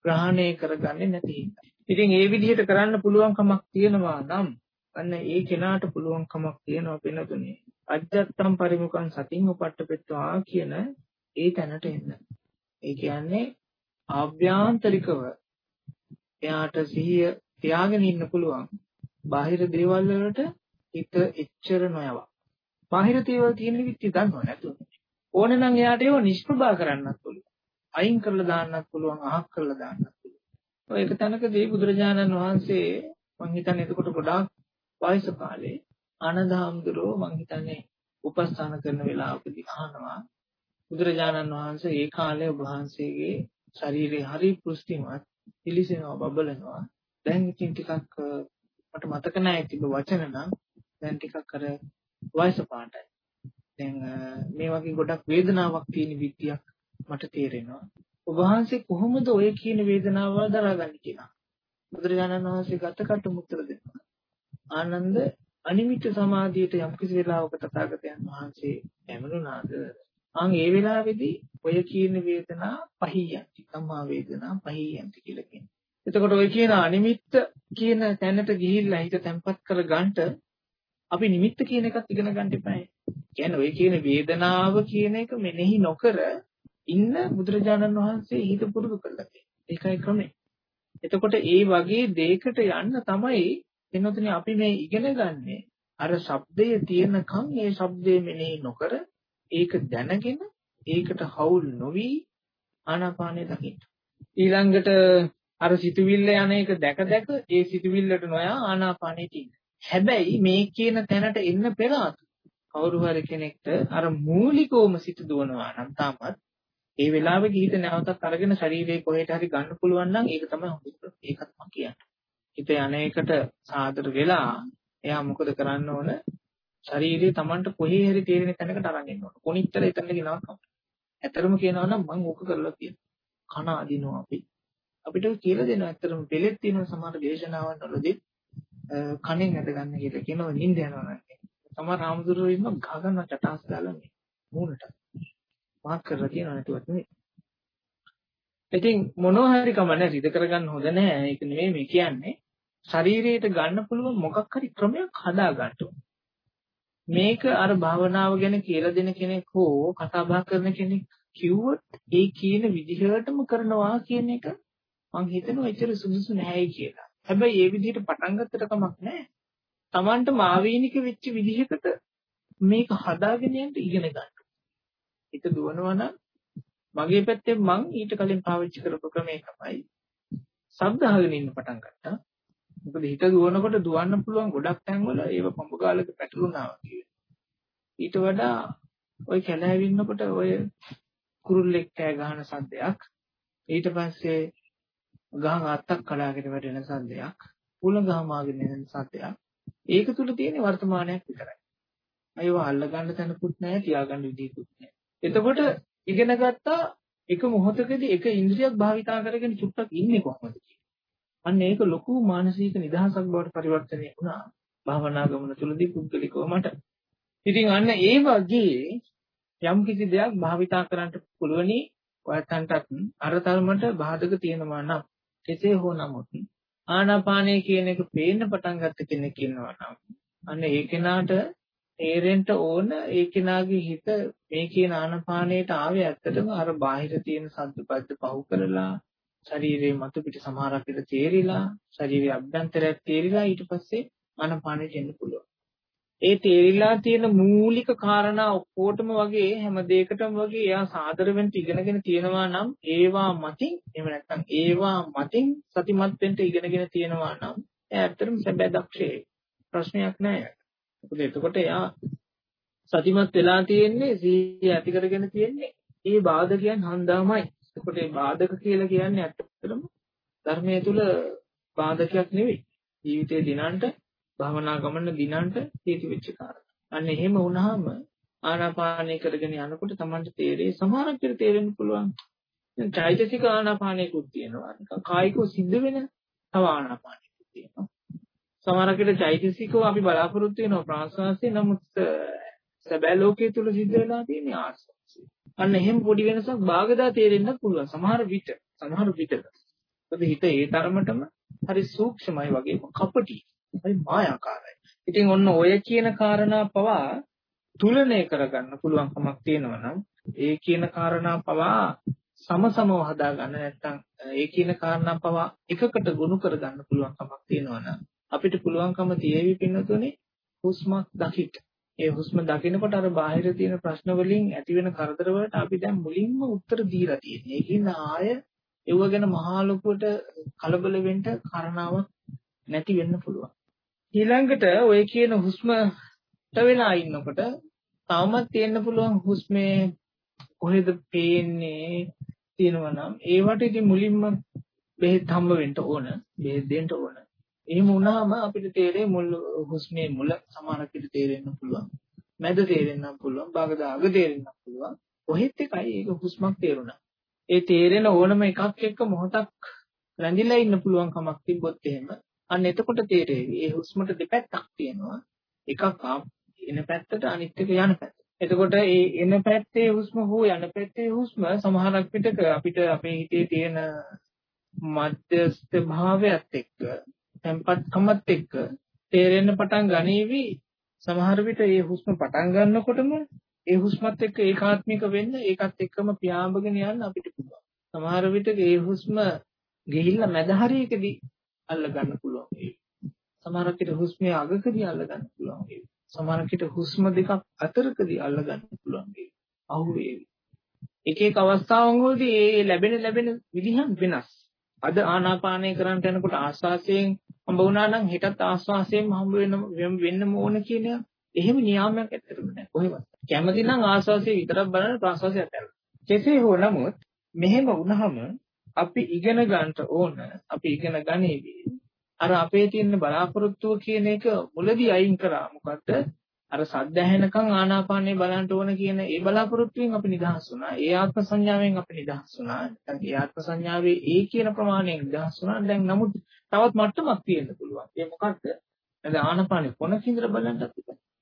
ග්‍රහණය කරගන්නේ නැති හින්දා. ඉතින් ඒ විදිහට කරන්න පුළුවන්කමක් තියෙනවා නම් අන්න ඒ කෙනාට පුළුවන්කමක් තියෙනවා වෙනතුනේ. අජත්තම් පරිමුඛං සතින් උපට්ඨපෙත්වා කියන ඒ තැනට එන්න. ඒ කියන්නේ ආභ්‍යන්තරිකව එයාට සිහිය තියාගෙන ඉන්න පුළුවන්. බාහිර දේවල් වලට හිත එච්චර නොයවා. බාහිර දේවල් තියෙන විදිහ දන්නව නැතුව. ඕනේ නම් එයාට ඒව නිෂ්ප්‍රභා කරන්නත් පුළුවන්. අයින් කරලා දාන්නත් පුළුවන්, අහක් කරලා දාන්නත් පුළුවන්. ඔය එක තැනකදී බුදුරජාණන් වහන්සේ මං හිතන්නේ එතකොට ගොඩාක් වයස කාලේ ආනන්ද හාමුදුරුවෝ මං හිතන්නේ උපස්ථාන කරන වෙලාවකදී අහනවා බුදුරජාණන් වහන්සේ ඒ කාලේ ඔබ වහන්සේගේ ශරීරය හරි පුෂ්ටිමත් පිලිසෙනවා බබලනවා. දැන් ඉතින් ටිකක් මට මතක නැහැ තිබ්බ වචන නම්. දැන් ටිකක් අර වයස පාටයි. දැන් මේ වගේ ගොඩක් වේදනාවක් තියෙන විදියක් මට තේරෙනවා. ඔබ වහන්සේ කොහොමද ඔය කියන වේදනාව දරාගන්නේ කියලා? බුදුරජාණන් වහන්සේ ගතකට මුත්තර දෙනවා. ආනන්ද අනිමිත් සමාධියට යම්කිසි වෙලාවක තථාගතයන් වහන්සේ ඇමනුනාද අන් ඒ වෙලාවේදී ඔය කියන වේදනා පහියන්ති සම්මා වේදනා පහියන්ති කියලා කියනවා. එතකොට ඔය කියන අනිමිත්ත කියන තැනට ගිහිල්ලා හිත තැම්පත් කර ගන්නට අපි නිමිත්ත කියන එකත් ඉගෙන ගන්න එපායි. කියන්නේ ඔය කියන වේදනාව කියන එක මෙනෙහි නොකර ඉන්න බුදුරජාණන් වහන්සේ හිත පුරුදු කළා. ඒකයි ක්‍රමය. එතකොට ඒ වගේ දෙයකට යන්න තමයි එනොතනේ අපි මේ ඉගෙන ගන්නේ අර ශබ්දයේ තියෙනකන් ඒ ශබ්දය මෙනෙහි නොකර ඒක දැනගෙන ඒකට හවුල් නොවි ආනාපානය දකින්න. ඊළඟට අර සිතුවිල්ල යන එක දැක දැක ඒ සිතුවිල්ලට නොයා ආනාපානෙට ඉන්න. හැබැයි මේ කියන තැනට එන්න පෙර කවුරු හරි කෙනෙක්ට අර මූලිකවම සිත දුවනවා නම් තාමත් ඒ වෙලාවේ ගිහිත නැවතත් අරගෙන ශරීරයේ කොහෙට හරි ගන්න පුළුවන් නම් ඒක තමයි හොඳ. ඒකත් මම කියන්නේ. හිත යන්නේකට සාදර වෙලා එයා මොකද කරන්න ඕන? ශරීරය Tamanට කොහේ හරි තේරෙන තැනකට අරන් එන්න ඕන. කොනිත්තර එතන ගෙනවකම්. ඇතරම කියනවා නම් මම ඕක කරලා තියෙනවා. කන අදිනවා අපි. අපිට කියලා දෙනවා ඇත්තටම පෙලෙත් තියෙන සමහර දේශනාවන් වලදී කණෙන් ඇද ගන්න කියලා කියනවා නිින්ද යනවා නම්. සමහර ආමුදුරෝ ඉන්න ගහ ගන්න චටාස් දාලා මේ මූණට. මාක් කරලා තියනවා නැතුවත් නෙමෙයි. ඉතින් මොනවා හරි කමන්නේ රිද කරගන්න හොඳ නෑ. ඒක නෙමෙයි මේ කියන්නේ. ශරීරයට ගන්න පුළුවන් මොකක් හරි ක්‍රමයක් හදා ගන්න මේක අර භාවනාව ගැන කියලා දෙන කෙනෙක් හෝ කතා බහ කරන කෙනෙක් කිව්වොත් ඒ කියන විදිහටම කරනවා කියන එක මං හිතනවා එච්චර සුදුසු නැහැ කියලා. හැබැයි ඒ විදිහට පටන් ගත්තට කමක් නැහැ. Tamanට මාවීනික වෙච්ච විදිහකට මේක හදාගෙන යන්න ඉගෙන ගන්න. හිත දුවනවා නම් මගේ පැත්තෙන් මං ඊට කලින් පාවිච්චි කරපු ක්‍රමය තමයි ශබ්ද අහගෙන ඉන්න පටන් ගත්තා. මොකද හිත දුවනකොට දුවන්න පුළුවන් ගොඩක් තැන්වල ඒව පඹ ගාලක පැටලුණා වගේ. ඊට වඩා ওই කැලෑවින්නකොට ඔය කුරුල්ලෙක් කෑ ගහන සද්දයක් ඊට පස්සේ ගහක අත්තක් කඩාගෙන වැටෙන සද්දයක් උලඟ හමාගෙන එන සද්දයක් ඒක තුල තියෙන වර්තමානයක් විතරයි. අයව අල්ල ගන්න තැනකුත් නැහැ තියාගන්න විදිහකුත් නැහැ. එතකොට ඉගෙන ගත්තා එක මොහොතකදී එක ඉන්ද්‍රියක් භාවිතා කරගෙන චුට්ටක් ඉන්නේ කොහොමද අන්න ඒක ලොකු මානසික නිදහසක් බවට පරිවර්තනය වුණා භාවනා ගමන තුලදී පුද්ගලිකව මට. ඉතින් අන්න ඒ වගේ යම් කිසි දෙයක් භාවිතා කරන්න පුළුවනි ඔයයන්ටත් අර තරමට බාධක තියෙනවා නම් කෙසේ හෝ නමුත් ආනාපානය කියන එක පේන්න පටන් ගත්ත කෙනෙක් ඉන්නවා නම් අන්න ඒ කෙනාට තේරෙන්න ඕන ඒ කෙනාගේ හිත මේ කියන ආනාපානයට ආවේ ඇත්තටම අර බාහිර තියෙන සද්දපද්ද පහු කරලා ශරීරයේ මතු පිට සමහරක් විට තේරිලා ශරීරයේ අභ්‍යන්තරයක් තේරිලා ඊට පස්සේ ආනාපානෙට එන්න පුළුවන්. ඒ තේරිලා තියෙන මූලික කාරණා ඔක්කොටම වගේ හැම දෙයකටම වගේ එයා සාදර වෙන්න ඉගෙනගෙන තියෙනවා නම් ඒවා මතින් එහෙම නැත්නම් ඒවා මතින් සතිමත් වෙන්න ඉගෙනගෙන තියෙනවා නම් එයා ඇත්තටම සැබෑ දක්ෂයෙක්. ප්‍රශ්නයක් නැහැ. මොකද එතකොට එයා සතිමත් වෙලා තියෙන්නේ සීය ඇති කරගෙන තියෙන්නේ ඒ බාධකයන් හන්දාමයි. එතකොට මේ බාධක කියලා කියන්නේ ඇත්තටම ධර්මයේ තුල බාධකයක් නෙවෙයි. ජීවිතේ දිනන්ට භවනා ගමන දිනන්ට හේතු වෙච්ච කාරණා. අන්න එහෙම වුණාම ආනාපානය කරගෙන යනකොට Tamanට තේරෙයි සමහරක් විට තේරෙන්න පුළුවන්. දැන් චෛතසික ආනාපානයකුත් තියෙනවා. නිකන් කායිකව සිද්ධ වෙන තව ආනාපානයකුත් තියෙනවා. සමහරක් විට චෛතසිකව අපි බලාපොරොත්තු වෙනවා ප්‍රාශ්වාසය නමුත් සැබෑ ලෝකයේ තුල සිද්ධ වෙලා තියෙන ආශ්වාසය. අන්න එහෙම පොඩි වෙනසක් භාගදා තේරෙන්න පුළුවන්. සමහර විට සමහර විටක. මොකද හිත ඒ තරමටම හරි සූක්ෂමයි වගේම කපටි. හරි මායාකාරයි. ඉතින් ඔන්න ඔය කියන කාරණා පවා තුලනය කරගන්න පුළුවන් කමක් තියෙනවා නම් ඒ කියන කාරණා පවා සමසමව හදාගන්න නැත්නම් ඒ කියන කාරණා පවා එකකට ගොනු කරගන්න පුළුවන් කමක් තියෙනවා නම් අපිට පුළුවන්කම තියෙවි පින්නතුනේ හුස්මක් දකිට. ඒ හුස්ම දකිනකොට අර බාහිර තියෙන ප්‍රශ්න වලින් ඇති වෙන කරදර වලට අපි දැන් මුලින්ම උත්තර දීලා තියෙන්නේ. ඒකින් ආය ඒව ගැන මහා ලොකුවට කලබල වෙන්න කාරණාවක් නැති වෙන්න පුළුවන්. ඊළඟට ඔය කියන හුස්මට වෙලා ඉන්නකොට තවමත් තියෙන්න පුළුවන් හුස්මේ කොහෙද පේන්නේ තියෙනවා නම් ඒවට ඉතින් මුලින්ම බෙහෙත් හම්බ වෙන්න ඕන බෙහෙත් දෙන්න ඕන එහෙම වුණාම අපිට තේරෙයි මුල් හුස්මේ මුල සමානකට තේරෙන්න පුළුවන් මැද තේරෙන්න පුළුවන් භාගදාග තේරෙන්න පුළුවන් කොහෙත් එකයි ඒක හුස්මක් තේරුණා ඒ තේරෙන ඕනම එකක් එක්ක මොහොතක් රැඳිලා ඉන්න පුළුවන් කමක් තිබ්බොත් එහෙම අන්න එතකොට තේරෙවි. ඒ හුස්මට දෙපැත්තක් තියෙනවා. එකක් එන පැත්තට අනිත් එක යන පැත්ත. එතකොට ඒ එන පැත්තේ හුස්ම හෝ යන පැත්තේ හුස්ම සමහරක් විටක අපිට අපේ හිතේ තියෙන මධ්‍යස්ථ භාවයත් එක්ක tempatකමත් එක්ක තේරෙන්න පටන් ගනීවි සමහර විට ඒ හුස්ම පටන් ගන්නකොටම ඒ හුස්මත් එක්ක ඒකාත්මික වෙන්න ඒකත් එක්කම පියාඹගෙන යන්න අපිට පුළුවන්. සමහර විට ඒ හුස්ම ගිහිල්ලා මැද හරියකදී අල්ල ගන්න පුළුවන් ඒ. සමහරක් විට හුස්මේ අගකදී අල්ල ගන්න පුළුවන් ඒ. සමහරක් විට හුස්ම දෙකක් අතරකදී අල්ල ගන්න පුළුවන් ඒ. අහු වේවි. එක එක අවස්ථාවන් වලදී ඒ ලැබෙන ලැබෙන විදිහන් වෙනස්. අද ආනාපානය කරන්නට යනකොට ආස්වාසයෙන් හම්බ වුණා නම් හෙටත් ආස්වාසයෙන් හම්බ වෙන වෙන්නම ඕන කියන එහෙම නියාමයක් ඇත්තටම නැහැ. කොහෙවත්. කැමති නම් ආස්වාසය විතරක් බලන ප්‍රාස්වාසය අතහැරලා. කෙසේ හෝ නමුත් මෙහෙම වුණාම අපි ඉගෙන ගන්නට ඕන අපි ඉගෙන ගනීවි. අර අපේ තියෙන බලාපොරොත්තුව කියන එක මුලදී අයින් කරා. මොකද අර සද්ද ඇහෙනකන් ආනාපානේ බලන්න ඕන කියන ඒ බලාපොරොත්තුවෙන් අපි නිදහස් වුණා. ඒ ආත්ම සංඥාවෙන් අපි නිදහස් වුණා. නැත්නම් ඒ ආත්ම සංඥාවේ ඒ කියන ප්‍රමාණයෙන් නිදහස් වුණා. දැන් නමුත් තවත් මට්ටමක් තියෙන්න පුළුවන්. ඒ මොකක්ද දැන් ආනාපානේ කොනකින්දර බලන්නත්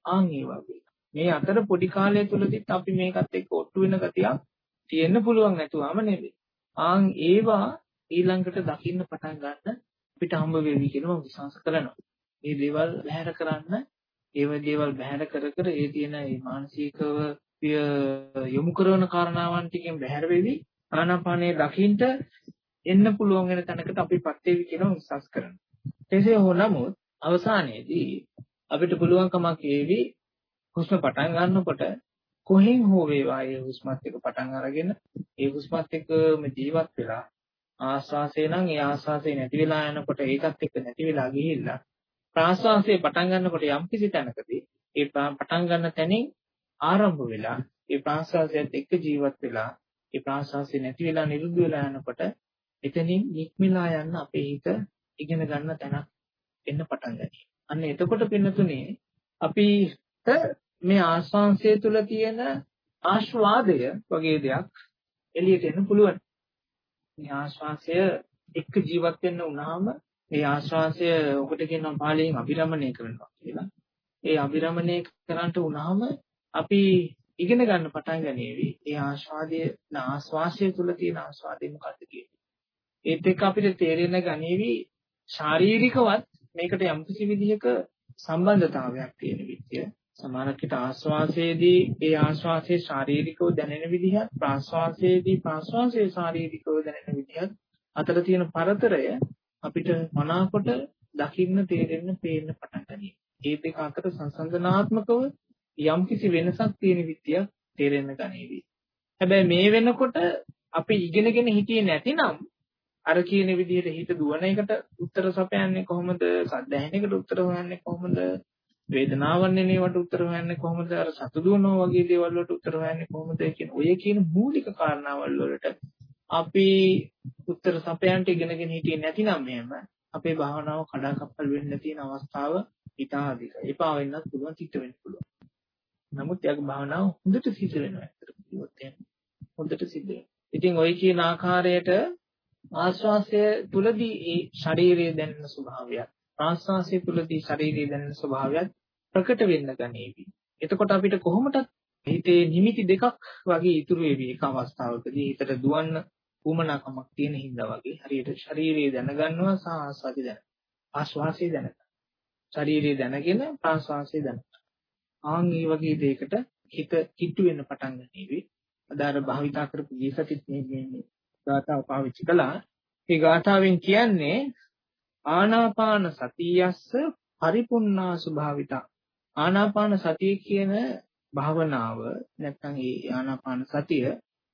ආන් ඒ වගේ. මේ අතර පොඩි කාලය තුලදීත් අපි මේකත් එක්ක ඔට්ටු වෙන ගතියක් තියෙන්න පුළුවන් නැතුවම නෙවෙයි. ආන් ඒවා ඊළඟට දකින්න පටන් ගන්න අපිට හම්බ වෙවි කියලා මම විශ්වාස කරනවා. මේ දේවල් බැහැර කරන්න, ඒව දේවල් බැහැර කර කර ඒ තියෙන මේ මානසිකව යොමු කරන කාරණාවන් ටිකෙන් බැහැර වෙවි. ආනාපානයේ දකින්න එන්න පුළුවන් වෙන තැනකට අපිපත් වෙවි කියලා විශ්වාස කරනවා. එසේ හෝ නමුත් අවසානයේදී අපිට පුළුවන්කමක් වේවි හුස්ම පටන් ගන්නකොට කොහෙන් හෝ වේවා ඒ හුස්මත් එක්ක පටන් අරගෙන ඒ හුස්මත් එක්කම ජීවත් වෙලා ආස්වාසේ නම් ඒ ආස්වාසේ නැති වෙලා යනකොට ඒකත් එක්ක නැති වෙලා ගිහිල්ලා ප්‍රාස්වාසයේ පටන් ගන්නකොට යම් කිසි තැනකදී ඒ පටන් ගන්න තැනින් ආරම්භ වෙලා ඒ ප්‍රාස්වාසයත් එක්ක ජීවත් වෙලා ඒ ප්‍රාස්වාසය නැති වෙලා නිරුද්ධ වෙලා යනකොට එතනින් නික්මිලා යන්න අපේ හිත ඉගෙන ගන්න තැනක් එන්න පටන් ගන්නවා. අන්න එතකොට පින්නතුනේ අපිට මේ ආස්වාංශය තුල තියෙන ආස්වාදය වගේ දෙයක් එළියට එන්න පුළුවන්. මේ ආස්වාසය එක්ක ජීවත් වෙන්න වුණාම ඒ ආස්වාසය ඔකට කියනවා පාලියෙන් අභිරමණය කරනවා කියලා. ඒ අභිරමණය කරන්නට වුණාම අපි ඉගෙන ගන්න පටන් ගනීවි. ඒ ආස්වාදයේ ආස්වාසය තුල තියෙන ආස්වාදය මොකක්ද කියන්නේ. ඒත් එක්ක අපිට තේරෙන්න ගනීවි ශාරීරිකවත් මේකට යම්කිසි විදිහක සම්බන්ධතාවයක් තියෙන විදිය. සමහරකට ආස්වාසයේදී ඒ ආස්වාසයේ ශාරීරිකව දැනෙන විදිහත් ප්‍රාස්වාසයේදී ප්‍රාස්වාසයේ ශාරීරිකව දැනෙන විදිහත් අතර තියෙන පරතරය අපිට මනාකොට දකින්න තේරෙන්න පේන්න පටන් ගනී. ඒ දෙක අතර සංසන්දනාත්මකව යම්කිසි වෙනසක් තියෙන විදියක් තේරෙන්න ගනීවි. හැබැයි මේ වෙනකොට අපි ඉගෙනගෙන හිටියේ නැතිනම් අර කියන විදිහට හිත දුවන එකට උත්තර සපයන්නේ කොහොමද? සද්ද ඇහෙන එකට උත්තර හොයන්නේ කොහොමද? වේදනාවන් එනේවට උත්තර හොයන්නේ කොහොමද? අර සතු දුවනවා වගේ දේවල් වලට උත්තර හොයන්නේ කොහොමද කියන ඔය කියන මූලික කාරණාවල් වලට අපි උත්තර සපයන්ට ඉගෙනගෙන හිටියේ නැතිනම් එහෙම අපේ භාවනාව කඩාකප්පල් වෙන්න තියෙන අවස්ථාව ඉතා අධිකයි. එපා වෙන්නත් පුළුවන්, චිත්ත වෙන්න පුළුවන්. නමුත් යාගේ භාවනාව හොඳට සිද්ධ වෙනවා ඇත්තට කිව්වොත් එහෙම. හොඳට සිද්ධ වෙනවා. ඉතින් ওই කියන ආකාරයට ආශ්වාසය තුලදී ඒ ශරීරයේ දැනෙන ස්වභාවයත් ආශ්වාසය තුලදී ශරීරයේ දැනෙන ස්වභාවයත් ප්‍රකට වෙන්න ගනීවි. එතකොට අපිට කොහොමද හිතේ නිමිති දෙකක් වගේ ඉතුරු වෙවි එක අවස්ථාවකදී හිතට දුවන්න උමනාකමක් තියෙන හින්දා වගේ හරියට ශරීරයේ දැනගන්නවා සහ ආස්වාදය දැන. ආශ්වාසය දැනගන්න. ශරීරයේ දැනගෙන ප්‍රාශ්වාසය දැනගන්න. ආන් මේ වගේ දෙයකට හිත කිට්ටු වෙන්න පටන් ගන්නේවි. අදාර භාවිතා කරපු දීසතිත් මේ මේ ගාථාව පාවිච්චි කළා. ඒ ගාථාවෙන් කියන්නේ ආනාපාන සතියස්ස පරිපුන්නා ස්වභාවිතා. ආනාපාන සතිය කියන භාවනාව නැත්නම් ඒ ආනාපාන සතිය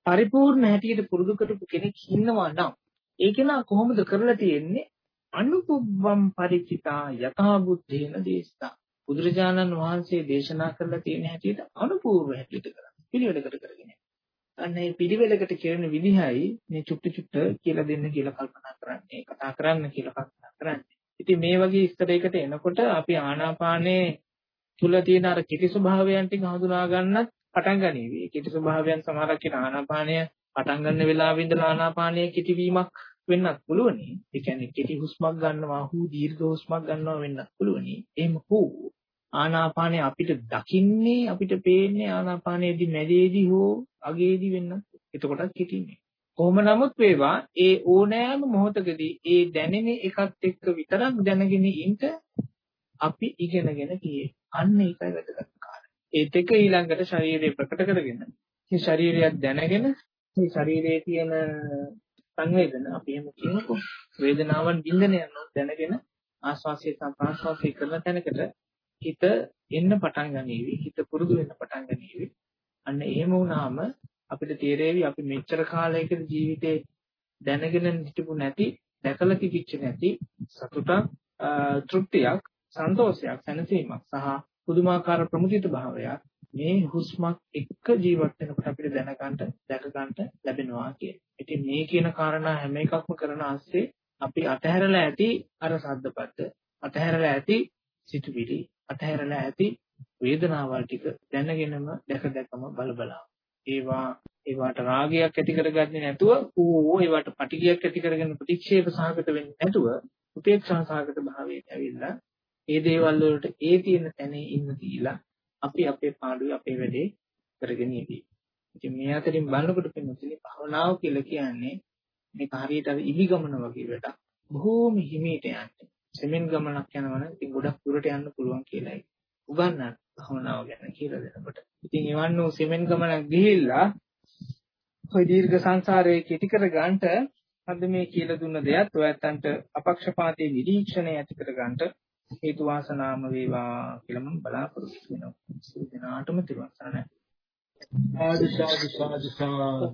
පරිපූර්ණ හැටියට පුරුදු කරපු කෙනෙක් ඉන්නවා නම් ඒක නා කොහොමද කරලා තියෙන්නේ අනුපුබ්බම් පරිචිතා යථා බුද්ධේන දේශනා බුදුරජාණන් වහන්සේ දේශනා කරලා තියෙන හැටියට අනුපූර්ව හැටියට කරන්නේ පිළිවෙලකට කරගෙන අන්න ඒ පිළිවෙලකට කරන විදිහයි මේ චුට්ටු චුට්ට කියලා දෙන්න කියලා කල්පනා කරන්නේ කතා කරන්න කියලා කල්පනා කරන්නේ ඉතින් මේ වගේ ස්තරයකට එනකොට අපි ආනාපානයේ තුල තියෙන අර කිටි ස්වභාවයන් ටික හඳුනා ගන්නත් පටන් ගනීවි. කිටි ස්වභාවයන් සමහරක් කියන ආනාපානය පටන් ගන්න වෙලාවෙ ඉඳලා ආනාපානය කිටි වීමක් වෙන්නත් පුළුවනි. ඒ කියන්නේ කිටි හුස්මක් ගන්නවා හු දීර්ඝ හුස්මක් ගන්නවා වෙන්නත් පුළුවනි. එහෙම හෝ ආනාපානය අපිට දකින්නේ අපිට පේන්නේ ආනාපානයේදී මැදේදී හෝ අගේදී වෙන්නත් එතකොටත් කිටින්නේ. කොහොම නමුත් වේවා ඒ ඕනෑම මොහොතකදී ඒ දැනෙන එකත් එක්ක විතරක් දැනගෙන ඉන්න අපි ඉගෙනගෙන ගියේ. අන්න ඒකයි වැදගත් කාරණා. ඒත් එක ඊළඟට ශරීරය ප්‍රකට කරගෙන මේ ශරීරයක් දැනගෙන මේ ශරීරයේ තියෙන සංවේදන අපි එහෙම කියනකො වේදනාවන් බින්දන යනවා දැනගෙන ආස්වාසිය සහ ප්‍රාස්වාසිය කරන තැනකට හිත එන්න පටන් ගනීවි හිත පුරුදු වෙන්න පටන් ගනීවි අන්න එහෙම වුණාම අපිට තේරෙවි අපි මෙච්චර කාලයකට ජීවිතේ දැනගෙන හිටපු නැති දැකලා තිබිච්ච නැති සතුටක් තෘප්තියක් සන්තෝෂයක් සැනසීමක් සහ පුදුමාකාර ප්‍රමුදිත භාවයක් මේ හුස්මක් එක්ක ජීවත් වෙනකොට අපිට දැනගන්න දැක ගන්න ලැබෙනවා කියන්නේ. ඉතින් මේ කියන කාරණා හැම එකක්ම කරන ASCII අපි අතහැරලා ඇති අර සද්දපත් අතහැරලා ඇති සිතුවිලි අතහැරලා ඇති වේදනාවල් ටික දැනගෙනම දැක දැකම බල බලා ඒවා ඒවට රාගයක් ඇති කරගන්නේ නැතුව ඕ ඒවට පටිගයක් ඇති කරගෙන ප්‍රතික්ෂේප සහගත වෙන්නේ නැතුව උපේක්ෂා සහගත භාවයට ඇවිල්ලා ඒ දේවල් වලට ඒ තියෙන තැනේ ඉන්න දීලා අපි අපේ පාඩුවේ අපේ වැඩේ කරගෙන ඉදී. ඉතින් මේ අතරින් බලනකොට පින්නතුනි භවනාව කියලා කියන්නේ මේක හරියට අර ඉලි ගමන වගේ වැඩක්. බොහෝම හිමීට යන්නේ. සෙමෙන් ගමනක් යනවනම් ඉතින් ගොඩක් දුරට යන්න පුළුවන් කියලායි උගන්වන්න භවනාව ගැන කියලා දෙනකොට. ඉතින් එවන් වූ සෙමෙන් ගමනක් ගිහිල්ලා ඔය දීර්ඝ සංසාරයේ කෙටි කර ගන්නට අද මේ කියලා දුන්න දෙයත් ඔයත්තන්ට අපක්ෂපාතී නිරීක්ෂණය ඇති කර ගන්නට හේතු වාසනාම වේවා කියලා මම බලාපොරොත්තු වෙනවා. සියලු දෙනාටම තිරුවන් සරණයි. සාදු සාදු සාදු සාදු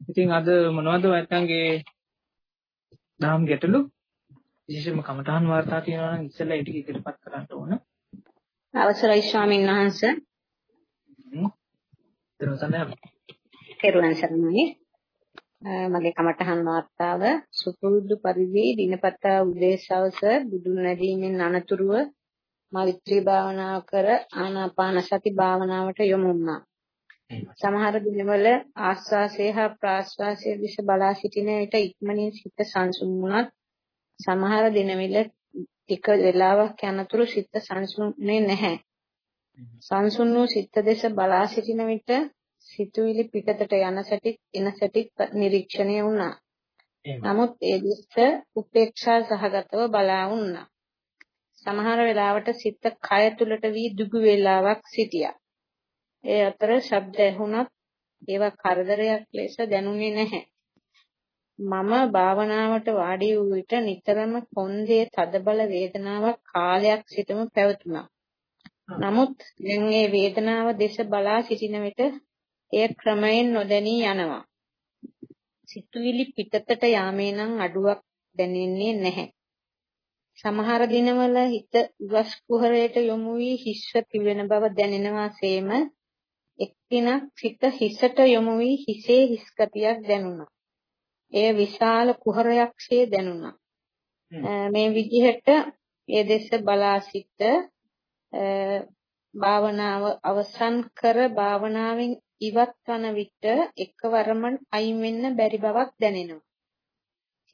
ඉතින් අද මොනවද නැත්තන්ගේ දහම් ගැටලු විශේෂයෙන්ම කමඨාන් වාර්තා තියෙනවා නම් ඉස්සෙල්ලා ඒ ටික ඉදිරිපත් කරන්න ඕන. අවසරයි ස්වාමීන් වහන්සේ. දරුවන් සරණයි. මගේ කමඨහන් වාර්තාව සුපුරුදු පරිදි දිනපතා උදේ සවස බුදුන් නැදීමෙන් අනතුරුව මෛත්‍රී භාවනාව කර ආනාපාන සති භාවනාවට යොමු වුණා. සමහර දිනවල ආස්වාසය හා ප්‍රාස්වාසය දිස බලා සිටින විට ඉක්මනින් සිත සංසුන් වුණත් සමහර දිනවල ටික වේලාවක් යනතුරු සිත සංසුන්නේ නැහැ. සංසුන් වූ සිත දෙස බලා සිටින විට සිතුවිලි පිටතට යන සැටිත් එන සැටිත් නිරීක්ෂණය වුණා. නමුත් ඒ දෙස උපේක්ෂා සහගතව බලා වුණා. සමහර වෙලාවට සිත කය තුලට වී දුගු වේලාවක් සිටියා. ඒ අතර ශබ්ද ඇහුණත් ඒවා කරදරයක් ලෙස දැනුනේ නැහැ. මම භාවනාවට වාඩි වූ විට නිතරම කොන්දේ තදබල වේදනාවක් කාලයක් සිටම පැවතුණා. නමුත් දැන් මේ වේදනාව දෙස බලා සිටින විට එය ක්‍රමයෙන් නොදැනී යනවා. සිතුවිලි පිටතට යාමේ නම් අඩුවක් දැනෙන්නේ නැහැ. සමහර දිනවල හිත උවස් කුහරයට යොමු වී හිස්ව පිවෙන බව දැනෙනවා සේම එක්දිනක් සිත හිසට යොමු වී හිසේ හිස් ගතියක් දැනුණා. එය විශාල කුහරයක්සේ දැනුණා. මේ විදිහට ඒ දෙස බලා සිට භාවනාව අවසන් කර භාවනාවෙන් ඉවත් වන විට එකවරම අයින් වෙන්න බැරි බවක් දැනෙනවා.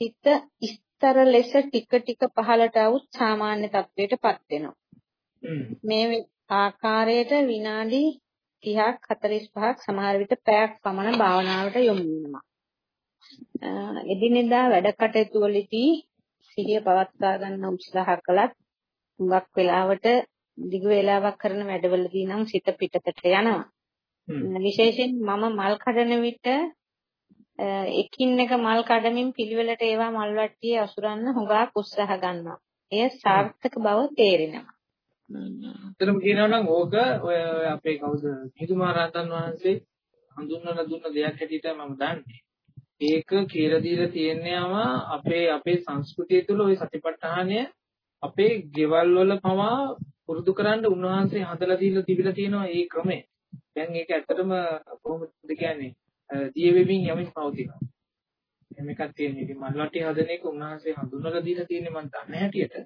හිත ස්තර ලෙස ටික ටික පහළට આવුත් සාමාන්‍ය තත්වයටපත් වෙනවා. මේ ආකාරයට විනාඩි 30ක් 45ක් සමහර විට පැයක් පමණ භාවනාවට යොමු වෙනවා. එදිනෙදා වැඩ කටයුතු වලදී සිහිය පවත්වා ගන්න උත්සාහ කළත් හුඟක් වෙලාවට දිග වේලාවක් කරන වැඩවලදී නම් සිත පිටතට යනවා. විශේෂයෙන් මම මල් කඩන විට එකින් එක මල් කඩමින් පිළිවෙලට ඒවා මල් වට්ටියේ අසුරන්න හුඟක් උත්සාහ ගන්නවා. එය සාර්ථක බව තේරෙනවා. අතරම කියනවා නම් ඕක ඔය අපේ කවුද මිදුමාරාතන් වහන්සේ හඳුන්වලා දුන්න දෙයක් හැටියට මම දන්නේ. ඒක කියලා දීලා තියෙනවම අපේ අපේ සංස්කෘතිය තුළ ওই සතිපට්ඨානය අපේ ගෙවල් වල පවා පුරුදු කරන්න උන්වහන්සේ හදලා දීලා තිබිලා තියෙනවා ඒ ක්‍රමය. දැන් ඒක ඇත්තටම කොහොමද කියන්නේ දිය වෙමින් යමින් පවතිනවා. එහෙම එකක් තියෙනවා. ඉතින් මල්වට්ටි හදන එක උන්වහන්සේ හඳුන්වලා දීලා තියෙන්නේ මම දන්නේ හැටියට.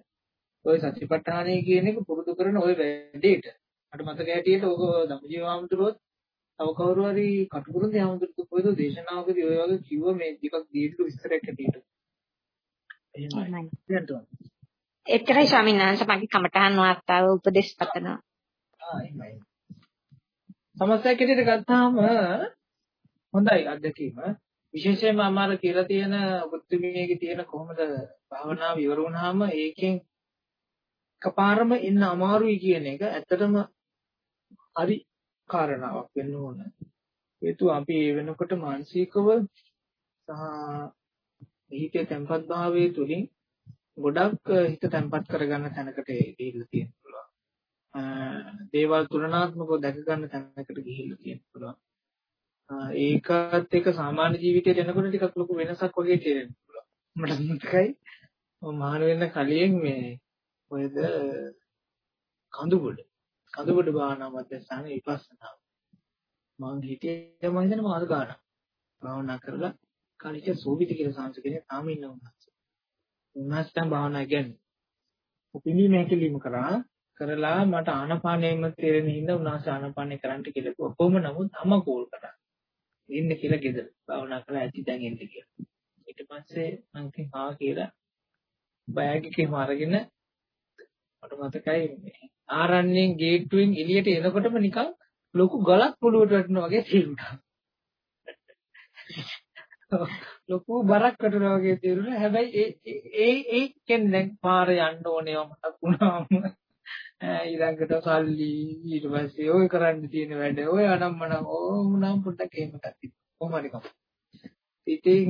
ওই සතිපට්ඨානය කියන එක පුරුදු කරන ওই වැඩේට. අර මතක හැටියට ඕක ධම්මජීවාමතුරුවත් තව කවුරු හරි කටුකුරුන්දී ආමතුරු කොයිද දේශනාවකදී ඔය වගේ කිව්ව මේ ටිකක් දීර්ඝ විස්තරයක් හැටියට. එහෙමයි. එච්චරයි ස්වාමීන් වහන්සේ මගේ කමඨහන් වාර්තාව උපදේශ පතනවා. ආ එහෙමයි. සමස්තයක් හැටියට ගත්තාම හොඳයි අත්දැකීම. විශේෂයෙන්ම අමාර කියලා තියෙන ඔබතුමියගේ තියෙන කොහොමද භාවනාව ඉවර වුණාම ඒකෙන් එකපාරම එන්න අමාරුයි කියන එක ඇත්තටම හරි කාරණාවක් වෙන්න ඕන. හේතුව අපි ඒ වෙනකොට මානසිකව සහ හිතේ තැම්පත් භාවයේ තුලින් ගොඩක් හිත තැම්පත් කරගන්න තැනකට ගිහිල්ලා තියෙන්න පුළුවන්. දේවල් තුලනාත්මකව දැක ගන්න තැනකට ගිහිල්ලා තියෙන්න පුළුවන්. ඒකත් එක්ක සාමාන්‍ය ජීවිතයට එනකොට ටිකක් ලොකු වෙනසක් වගේ තේරෙන්න පුළුවන්. මට මතකයි මහාන වෙන්න කලින් මේ ඔයද කඳුබඩ කඳුබඩ භාවනා මධ්‍යස්ථාන විපස්සනා මම හිතේ මම හිතන මාස ගානක් භාවනා කරලා කලිට සෝවිති කියලා සංස කෙනෙක් තාම ඉන්න උන්වහන්සේ. උන්වහන්සේ භාවනා කියන්නේ උපිනි මේකලිම කරා කරලා මට ආනපානෙම තේරෙන හින්දා උන්වහන්සේ ආනපානෙ කරන්න කියලා කිව්වා. කොහොම නමුත් අම කෝල් කරා. ඉන්න කියලා ගෙදර භාවනා කරලා ඇති දැන් එන්න කියලා. ඊට පස්සේ මං ඉතින් ආ කියලා බෑග් එකේම අරගෙන මට මතකයි ආරණ්‍යයෙන් ගේට්ටුවෙන් එළියට එනකොටම නිකන් ලොකු ගලක් පොළොවට වැටෙනා වගේ තේරුණා. ලොකු බරක් වැටෙනා වගේ තේරුණා. හැබැයි ඒ ඒ ඒ කියන්නේ දැන් පාර යන්න ඕනේ මතක් වුණාම ඊළඟට සල්ලි ඊට පස්සේ ඔය කරන්න තියෙන වැඩ ඔය අනම්මනම් ඕනම් පොඩ්ඩක් එහෙම ගත්තා. කොහොම හරි කම. ඉතින්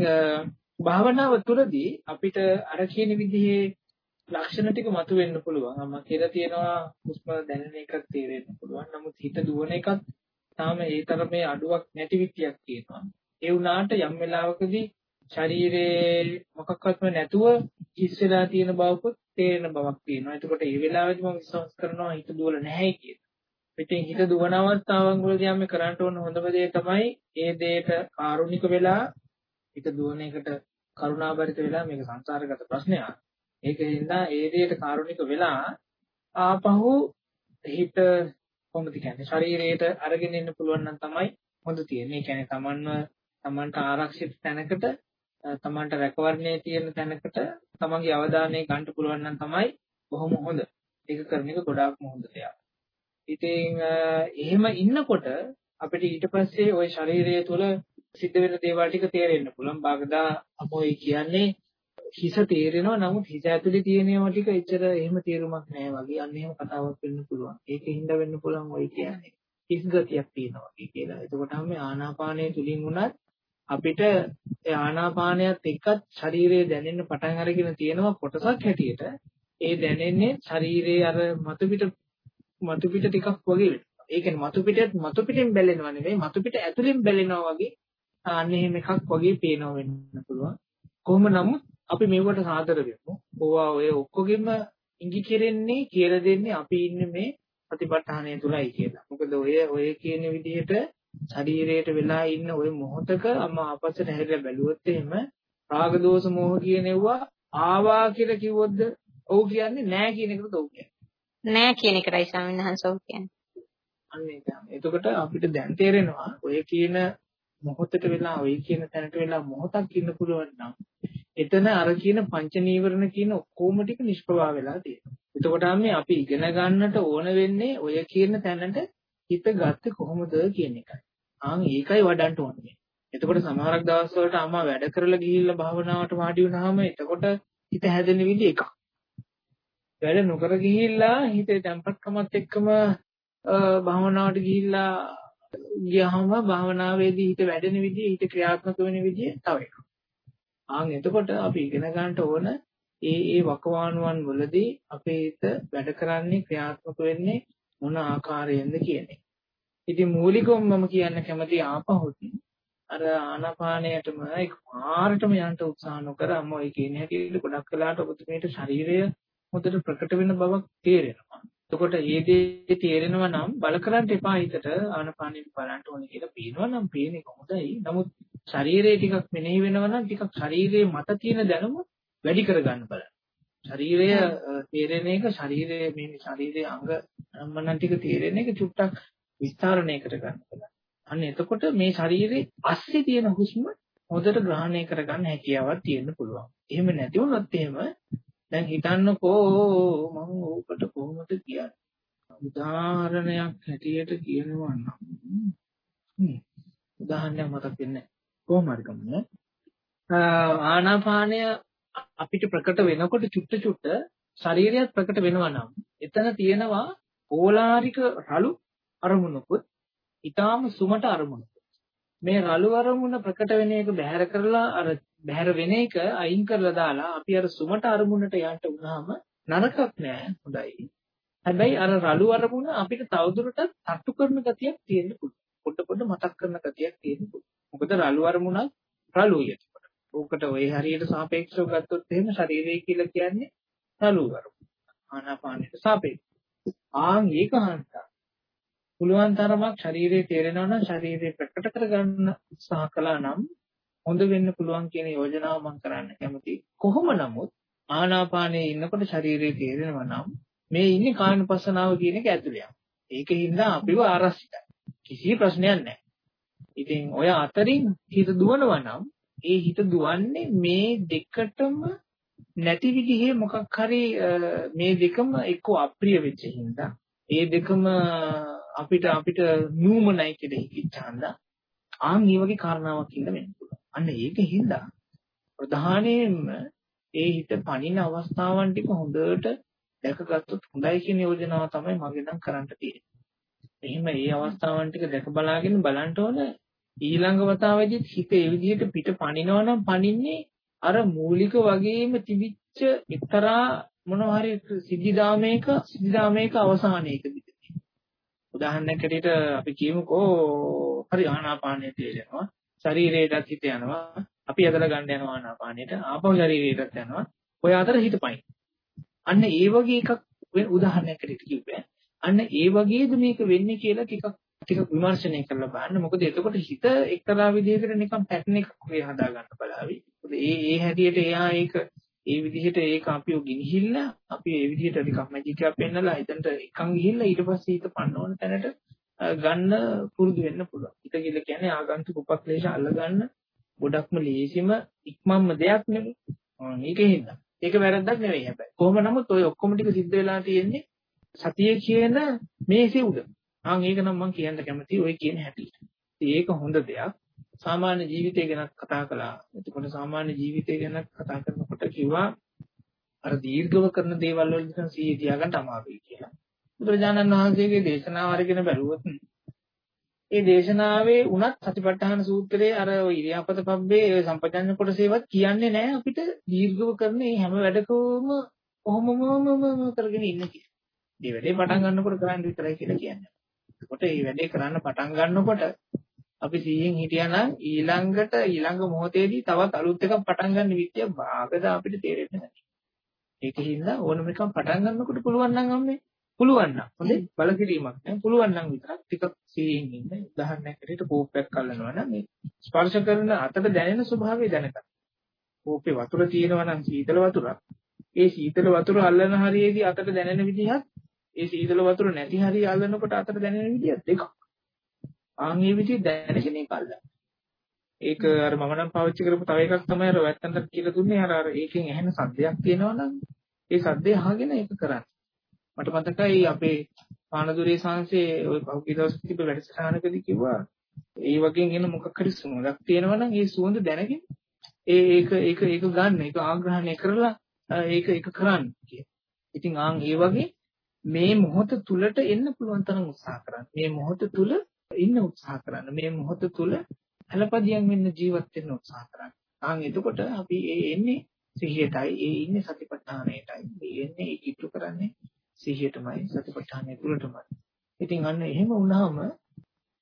භාවනාව තුළදී අපිට අර කියන විදිහේ ලක්ෂණ ටික මතුවෙන්න පුළුවන්. මම කියලා තියෙනවා හුස්ම දැනෙන එකක් තේරෙන්න පුළුවන්. නමුත් හිත දුවන එකක් තාම ඒ තරමේ අඩුවක් නැති විදියක් තියෙනවා. ඒ වුණාට යම් වෙලාවකදී ශරීරයේ මොකක්වත්ම නැතුව හිස් වෙලා තියෙන බවකුත් තේරෙන බවක් තියෙනවා. එතකොට ඒ වෙලාවෙදි මම විශ්වාස කරනවා හිත දුවල නැහැ කියලා. ඉතින් හිත දුවන අවස්ථාවන් වලදී අපි කරන්න ඕන හොඳම දේ තමයි ඒ දෙයට කාරුණික වෙලා හිත දුවන එකට කරුණාබරිත වෙලා මේක සංසාරගත ප්‍රශ්නයක්. ඒකින්ද ඒ දෙයට කාරුණික වෙලා ආපහු හිත කොහොමද කියන්නේ ශරීරයට අරගෙන ඉන්න පුළුවන් නම් තමයි හොඳ තියෙන්නේ. ඒ කියන්නේ තමන්ව තමන්ට ආරක්ෂිත තැනකට තමන්ට රැකවරණයේ තියෙන තැනකට තමන්ගේ අවධානය ගන්න පුළුවන් නම් තමයි බොහොම හොඳ. ඒක කරන එක ගොඩාක්ම හොඳ දෙයක්. ඉතින් එහෙම ඉන්නකොට අපිට ඊට පස්සේ ওই ශරීරය තුළ සිද්ධ වෙන දේවල් ටික තේරෙන්න පුළුවන්. බාගදා අපෝයි කියන්නේ හිස තේරෙනවා නමුත් හිස ඇතුලේ තියෙන ඒවා ටික එච්චර එහෙම තේරුමක් නැහැ වගේ. අන්න එහෙම කතාවක් වෙන්න පුළුවන්. ඒකෙන් වෙන්න පුළුවන් ඔය කියන්නේ. හිස් ගතියක් තියෙනවා වගේ කියලා. එතකොට අපි ආනාපානය තුලින් උනත් අපිට ඒ ආනාපානයත් එක්කත් ශරීරයේ දැනෙන්න පටන් අරගෙන තියෙනවා කොටසක් හැටියට ඒ දැනෙන්නේ ශරීරයේ අර මතු පිට මතු පිට ටිකක් වගේ වෙනවා. ඒ කියන්නේ මතු පිටත් මතු පිටින් බැලෙනවා නෙවෙයි මතු පිට ඇතුලෙන් බැලෙනවා වගේ අන්න එහෙම එකක් වගේ පේනවා වෙන්න පුළුවන්. කොහොම නමුත් අපි මේවට සාදර වෙමු. ඕවා ඔය ඔක්කොගෙම ඉඟි කෙරෙන්නේ කියලා දෙන්නේ අපි ඉන්නේ මේ ප්‍රතිපත්තහණය තුලයි කියලා. මොකද ඔය ඔය කියන විදිහට ශරීරයට වෙලා ඉන්න ওই මොහොතක අම ආපස්සට හැරිලා බැලුවොත් එහෙම රාග දෝෂ මොහ කියනෙවුවා ආවා කියලා කිව්වොත්ද ඔව් කියන්නේ නෑ කියන එකද ඔව් කියන්නේ. නෑ කියන එකයි ස්වාමීන් වහන්සේ ඔව් කියන්නේ. අන්න ඒක. එතකොට අපිට දැන් තේරෙනවා ඔය කියන මොහොතට වෙලා ඔය කියන තැනට වෙලා මොහොතක් ඉන්න පුළුවන් නම් එතන අර කියන පංච නීවරණ කියන ඔක්කොම ටික නිෂ්ප්‍රභා වෙලා තියෙනවා. එතකොට අපි ඉගෙන ගන්නට ඕන වෙන්නේ ඔය කියන තැනට හිත ගත්තේ කොහොමද කියන එකයි. ආන් ඒකයි වඩන්න ඕනේ. එතකොට සමහරක් දවස් වලට අම්මා වැඩ කරලා ගිහිල්ලා භාවනාවට වාඩි වුණාම එතකොට හිත හැදෙන විදිහ එකක්. වැඩ නොකර ගිහිල්ලා හිතේ තැම්පත්කමත් එක්කම භාවනාවට ගිහිල්ලා ගියාම භාවනාවේදී හිත වැඩෙන විදිහ හිත ක්‍රියාත්මක වෙන විදිහ තව එකක්. ආන් එතකොට අපි ඉගෙන ගන්නට ඕන ඒ ඒ වකවානුවන් වලදී අපේ හිත වැඩ කරන්නේ ක්‍රියාත්මක වෙන්නේ මොන ආකාරයෙන්ද කියන්නේ. ඉතින් මූලිකවම මම කියන්න කැමති ආපහුත් අර ආනාපානයටම එකපාරටම යන්න උත්සාහ නොකර අම්ම ඔය කියන හැටියට ගොඩක් වෙලාට ඔබතුමීට ශරීරය හොඳට ප්‍රකට වෙන බවක් තේරෙනවා. එතකොට මේ දේ තේරෙනවා නම් බල කරන්න එපා හිතට ආනාපානෙ බලන්න ඕනේ කියලා පේනවා නම් පේන එක හොඳයි. නමුත් ශරීරය ටිකක් මෙනෙහි වෙනවා නම් ටිකක් ශරීරයේ මත තියෙන දැනුම වැඩි කරගන්න බලන්න. ශරීරය තේරෙන එක ශරීරයේ මේ ශරීරයේ අංග සම්බන්ධ ටික තේරෙන එක චුට්ටක් විස්තරණය කර ගන්න බලන්න. අන්න එතකොට මේ ශරීරයේ අස්සේ තියෙන හුස්ම හොඳට ග්‍රහණය කරගන්න හැකියාවක් තියෙන්න පුළුවන්. එහෙම නැති වුණොත් එහෙම දැන් හිතන්නකෝ මම ඕකට කොහොමද කියන්නේ? උදාහරණයක් හැටියට කියනවා නම් උදාහරණයක් මතක් වෙන්නේ කොහොම හරි කමන්නේ ආනාපානය අපිට ප්‍රකට වෙනකොට චුට්ට චුට්ට ශරීරයත් ප්‍රකට වෙනවා නම් එතන තියෙනවා ඕලාරික රළු අරමුණකුත් ඊටාම සුමට අරමුණකුත්. මේ රළු අරමුණ ප්‍රකට වෙන එක බැහැර කරලා අර බැහැර වෙන එක අයින් කරලා දාලා අපි අර සුමට අරමුණට යන්න උනහම නරකක් නෑ හොඳයි. හැබැයි අර රළු අරමුණ අපිට තවදුරටත් තට්ටු කරන ගතියක් තියෙන්න පුළුවන්. පොඩ පොඩ මතක් කරන ගතියක් තියෙන්න පුළුවන් මොකද රළු අරමුණක් රළුයි ඕකට ওই හරියට සාපේක්ෂව ගත්තොත් එහෙම ශරීරය කියලා කියන්නේ රළු අරමුණ ආනාපානයට සාපේක්ෂව ආන් ඒක හන්දා පුළුවන් තරමක් ශරීරයේ තේරෙනවා නම් ශරීරය ප්‍රකට කරගන්න උත්සාහ කළා නම් හොඳ වෙන්න පුළුවන් කියන යෝජනාව මම කරන්න කැමතියි. කොහොම නමුත් ආනාපානයේ ඉන්නකොට ශරීරයේ තේරෙනවා නම් මේ ඉන්නේ කායනුපස්සනාව කියන එක ඇතුළේ. ඒකින්ද අපිව ආරක්ෂිතයි. කිසි ප්‍රශ්නයක් නැහැ. ඉතින් ඔය අතරින් හිත දුවනවා නම් ඒ හිත දුවන්නේ මේ දෙකටම නැති විදිහේ මොකක් හරි මේ දෙකම එක්ක අප්‍රිය වෙච්ච හින්දා ඒ දෙකම අපිට අපිට න්ಯೂමනයි කියලා හිතච්චාන්ද ආන් මේ වගේ කාරණාවක් ඉන්න වෙන්න පුළුවන්. අන්න ඒක හින්දා ප්‍රධානයෙන්ම ඒ හිත පණින අවස්ථාවන් ටික හොඳට දැකගත්තොත් හොඳයි කියන යෝජනාව තමයි මගේ නම් කරන්න තියෙන්නේ. එහෙම ඒ අවස්ථාවන් ටික දැක බලාගෙන බලන්න ඕන ඊළඟ වතාවේදී හිත ඒ විදිහට පිට පනිනවා නම් පනින්නේ අර මූලික වගේම තිබිච්ච එක්තරා මොනවා හරි සිද්ධාමයක සිද්ධාමයක අවසානයකදී උදාහරණයක් ඇටියට අපි කියමුකෝ හරි ආනාපානය තේරෙනවා ශරීරයටත් හිත යනවා අපි ඇදලා ගන්න යනවා ආනාපානයට ආපහු ශරීරයටත් යනවා ඔය අතර හිත පයින් අන්න ඒ වගේ එකක් උදාහරණයක් ඇටියට කිව්වේ. අන්න ඒ වගේද මේක වෙන්නේ කියලා ටිකක් ටිකක් විමර්ශනය කරලා බලන්න. මොකද එතකොට හිත එක්තරා විදිහකට නිකන් පැටර්න් එකක් වේ හදා ගන්න බලාවි. මොකද ඒ ඒ හැටියට එයා ඒක ඒ විදිහට ඒක අපිව ගිනිහිල්ලා අපි ඒ විදිහට ටිකක් මැජික් එකක් පෙන්නලා එතනට එකන් ගිහිල්ලා ඊට පස්සේ හිත පන්නවන තැනට ගන්න පුරුදු වෙන්න පුළුවන්. හිත කියලා කියන්නේ ආගන්තුක උපක්ලේශ අල්ල ගන්න ගොඩක්ම ලේසිම ඉක්මම්ම දෙයක් නෙමෙයි. ඒකෙන් හින්දා. ඒක වැරද්දක් නෙවෙයි හැබැයි. කොහොම නමුත් ඔය ඔක්කොම ටික සිද්ධ වෙලා තියෙන්නේ සතිය කියන මේසේ උඩ. ආන් ඒක නම් මම කියන්න කැමතියි ඔය කියන හැටි. ඒක හොඳ දෙයක්. සාමාන්‍ය ජීවිතය ගැන කතා කළා. එතකොට සාමාන්‍ය ජීවිතය ගැන කතා කරනකොට කිව්වා අර දීර්ඝව කරන දේවල් වලට සීය තියාගන්න අමාරුයි කියලා. බුදුරජාණන් වහන්සේගේ දේශනාව අරගෙන බැලුවොත් ඒ දේශනාවේ උනත් සතිපට්ඨාන සූත්‍රයේ අර ඉරියාපත පබ්බේ ඔය සම්පජඤ්ඤ කොටසේවත් කියන්නේ නැහැ අපිට දීර්ඝව කරන මේ හැම වැඩකම කොහොමම කරගෙන ඉන්න කියලා. මේ වැඩේ පටන් ගන්නකොට කරන්න විතරයි කියලා කියන්නේ. එතකොට මේ වැඩේ කරන්න පටන් ගන්නකොට අපි 100න් හිටියානම් ඊළඟට ඊළඟ මොහොතේදී තවත් අලුත් එකක් පටන් ගන්න විදිය භාගද අපිට තේරෙන්නේ නැහැ. ඒකින්ද ඕනම එකක් පටන් ගන්නකොට පුළුවන් නම් අම්මේ පුළුවන් නම් හොඳේ බල කිරීමක් නෑ පුළුවන් නම් විතරක් ටිකක් සීයෙන් ඉන්න උදාහරණයක් විදිහට කෝපයක් අල්ලනවා නම් මේ ස්පර්ශ කරන අතට දැනෙන ස්වභාවය දැනගන්න. කෝපේ වතුර තියෙනවා නම් සීතල වතුරක්. ඒ සීතල වතුර අල්ලන හරියේදී අතට දැනෙන විදිහත් ඒ සීතල වතුර නැති හරිය අල්ලනකොට අතට දැනෙන විදිහ දෙකක්. ආන් මේ විදිහ දැනගෙන ඒක අල්ලන්න. ඒක අර මම නම් පාවිච්චි කරපු තව එකක් තමයි අර වැත්තන්ට කියලා දුන්නේ අර අර ඒකෙන් ඇහෙන සද්දයක් තියෙනවා නම් ඒ සද්දේ අහගෙන ඒක කරන්න. මට මතකයි අපේ පානදුරේ සංසේ ওই පහුගිය දවස් තිබ්බ වැඩසටහනකදී කිව්වා ඒ වගේ එන මොකක් හරි සුවඳක් තියෙනවා නම් ඒ සුවඳ දැනගෙන ඒ ඒක ඒක ඒක ගන්න ඒක ආග්‍රහණය කරලා ඒක ඒක කරන්න කියන. ඉතින් ආන් ඒ වගේ මේ මොහොත තුලට එන්න පුළුවන් තරම් උත්සාහ කරන්න. මේ මොහොත තුල ඉන්න උත්සාහ කරන්න. මේ මොහොත තුල හැලපදියම් වෙන්න ජීවත් වෙන්න උත්සාහ කරන්න. ආන් එතකොට අපි ඒ එන්නේ සිහියටයි, ඒ ඉන්නේ සතිපට්ඨානයටයි. මේ එන්නේ ඒ කිට්ටු කරන්නේ සිහියටමයි සතිපට්ඨානය තුලටමයි. ඉතින් අන්න එහෙම වුණාම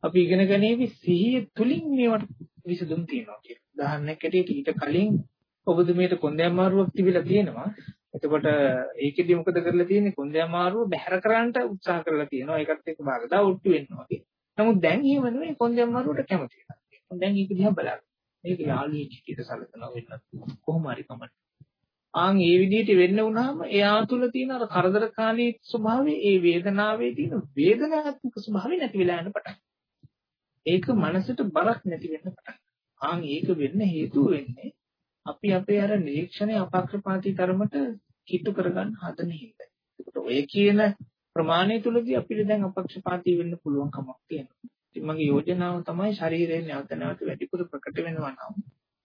අපි ඉගෙන ගනීවි සිහිය තුලින් මේවට විසඳුම් තියෙනවා කියලා. උදාහරණයක් ඇටියට ඊට කලින් ඔබතුමීට කොන්දේ අමාරුවක් තිබිලා තියෙනවා. එතකොට ඒකෙදි මොකද කරලා තියෙන්නේ කොන්දේ අමාරුව බැහැර කරන්න උත්සාහ කරලා තියෙනවා. ඒකත් එක්ක භාගදා ඔට්ටු වෙනවා වගේ. නමුත් දැන් එහෙම නෙවෙයි කොන්දේ අමාරුවට කැමති වෙනවා. දැන් ඒක දිහා බලන්න. මේක යාළුවෙක් විදිහට සැලකනවා වෙන්නත් කොහොම හරි කමන්න. ආන් ඒ විදිහට වෙන්න වුණාම එයා තුල තියෙන අර කරදරකාරී ස්වභාවය ඒ වේදනාවේ තියෙන වේදනාත්මක ස්වභාවය නැති වෙලා යන පටන් ඒක මනසට බරක් නැති වෙන්න පටන් ආන් ඒක වෙන්න හේතුව වෙන්නේ අපි අපේ අර නිරීක්ෂණය අපක්‍රපාතී තරමට කිට්ටු කරගන්න හදන හින්දා. ඒකට ඔය කියන ප්‍රමාණය තුලදී අපිට දැන් අපක්ෂපාතී වෙන්න පුළුවන් කමක් තියෙනවා. ඉතින් මගේ යෝජනාව තමයි ශරීරයෙන් නැවත නැවත වැඩිපුර ප්‍රකට වෙනවා නම්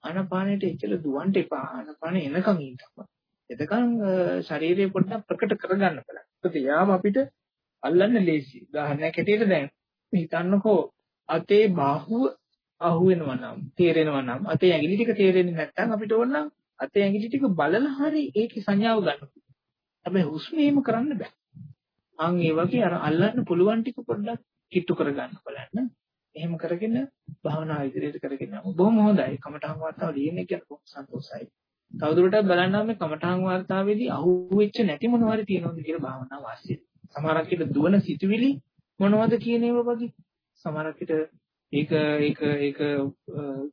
ආනපානෙට එච්චර දුවන්න එපා. ආනපානෙ එනකන් ඉන්නපන්. එතකන් ශරීරය පොඩ්ඩක් ප්‍රකට කරගන්න බලන්න. ඒකත් යාම අපිට අල්ලන්න ලේසි. උදාහරණයක් හැටියට දැන් හිතන්නකෝ අතේ බාහුව අහු වෙනවා නම් තේරෙනවා නම් අතේ ඇඟිලි ටික තේරෙන්නේ නැත්නම් අපිට ඕන නම් අතේ ඇඟිලි ටික බලලා හරි ඒකේ සංඥාව ගන්න. හැබැයි හුස්ම එහෙම කරන්න බෑ. අන් ඒ වගේ අර අල්ලන්න පුළුවන් ටික පොඩ්ඩක් කිට්ටු කරගන්න බලන්න. එහෙම කරගෙන භාවනාව ඉදිරියට කරගෙන යමු. බොහොම හොඳයි. කමඨාන් වාර්තාව ලියන්නේ කියන බොහොම සන්තෝෂයි. තවදුරටත් බලන්න මේ කමඨාන් වාර්තාවේදී අහුවෙච්ච නැති මොනවාරි තියෙනවද කියලා භාවනාව වාසිය. සමහරක් විට දුවන සිතුවිලි මොනවද කියන ඒවා වගේ. සමහරක් විට ඒක ඒක ඒක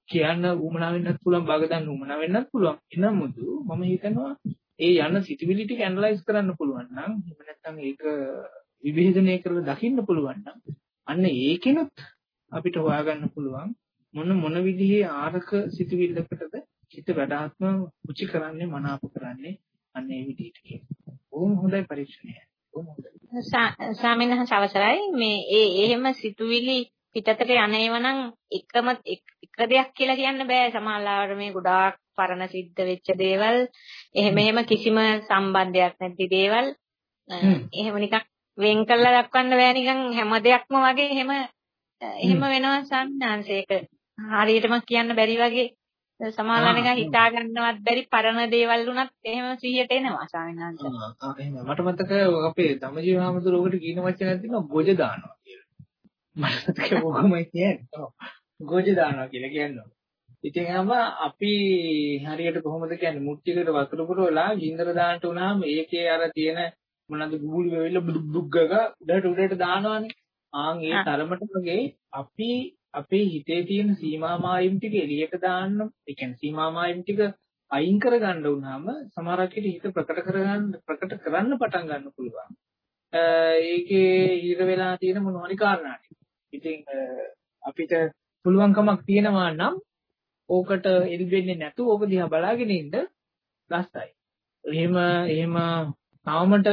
කියන්න උමනා වෙන්නත් පුළුවන්, බග ගන්න උමනා වෙන්නත් පුළුවන්. එනමුදු මම හිතනවා ඒ යන සිතුවිලි ටික ඇනලයිස් කරන්න පුළුවන් නම් එහෙම නැත්නම් ඒක විභේදනය කරලා දකින්න පුළුවන් නම් අන්න ඒකෙනුත් අපිට හොයාගන්න පුළුවන් මොන මොන විදිහේ ආරක සිතුවිල්ලකටද හිත වඩාත්ම උචි කරන්නේ මනාප කරන්නේ අන්න ඒ විදිහට කියනවා. බොහොම හොඳයි පරීක්ෂණය. බොහොම හොඳයි. ස්වාමීන් අවසරයි මේ ඒ එහෙම සිතුවිලි පිටතට යන්නේව නම් එකම එක දෙයක් කියලා කියන්න බෑ. සමහරවිට මේ ගොඩාක් පරණ සිද්ධ වෙච්ච දේවල් එහෙම එහෙම කිසිම සම්බන්ධයක් නැති දේවල් එහෙම නිකන් වෙන් කළා දක්වන්න බෑ. නිකන් හැම දෙයක්ම වගේ එහෙම එහෙම වෙනවා සම්මාංශයක හරියටම කියන්න බැරි වගේ සමාලන එක හිතා ගන්නවත් බැරි පරණ දේවල් වුණත් එහෙම සිහියට එනවා ස්වාමීන් වහන්සේ. මට මතක අපේ ධම්මජීව හාමුදුරුවෝ කියන වචනයක් තියෙනවා ගොජ දානවා කියලා. මට කොහොමයි කියන්නේ. ගොජ දානවා කියලා කියනවා. ඉතින් හැම අපි හරියට කොහොමද කියන්නේ මුට්ටියකට වතුර පුරවලා ගින්දර දාන්න උනාම ඒකේ අර තියෙන මොනවාද ගුගුල් වෙවිලා බුක් බුක් ගග උඩට උඩට දානවනේ. ආන් ඒ තරමට වගේ අපි අපේ හිතේ තියෙන සීමා මායිම් ටික එළියට දාන්න, ඒ කියන්නේ සීමා මායිම් ටික අයින් කරගන්න වුණාම සමහරක් හිත ප්‍රකට කරගන්න ප්‍රකට කරන්න පටන් ගන්න පුළුවන්. ඒකේ ඊර වෙලා තියෙන මොන හරි කාරණා ඉතින් අපිට පුළුවන්කමක් තියෙනවා නම් ඕකට එල්බෙන්නේ නැතුව ඕක දිහා බලාගෙන ඉන්න ලස්සයි. එහෙම එහෙම තාමට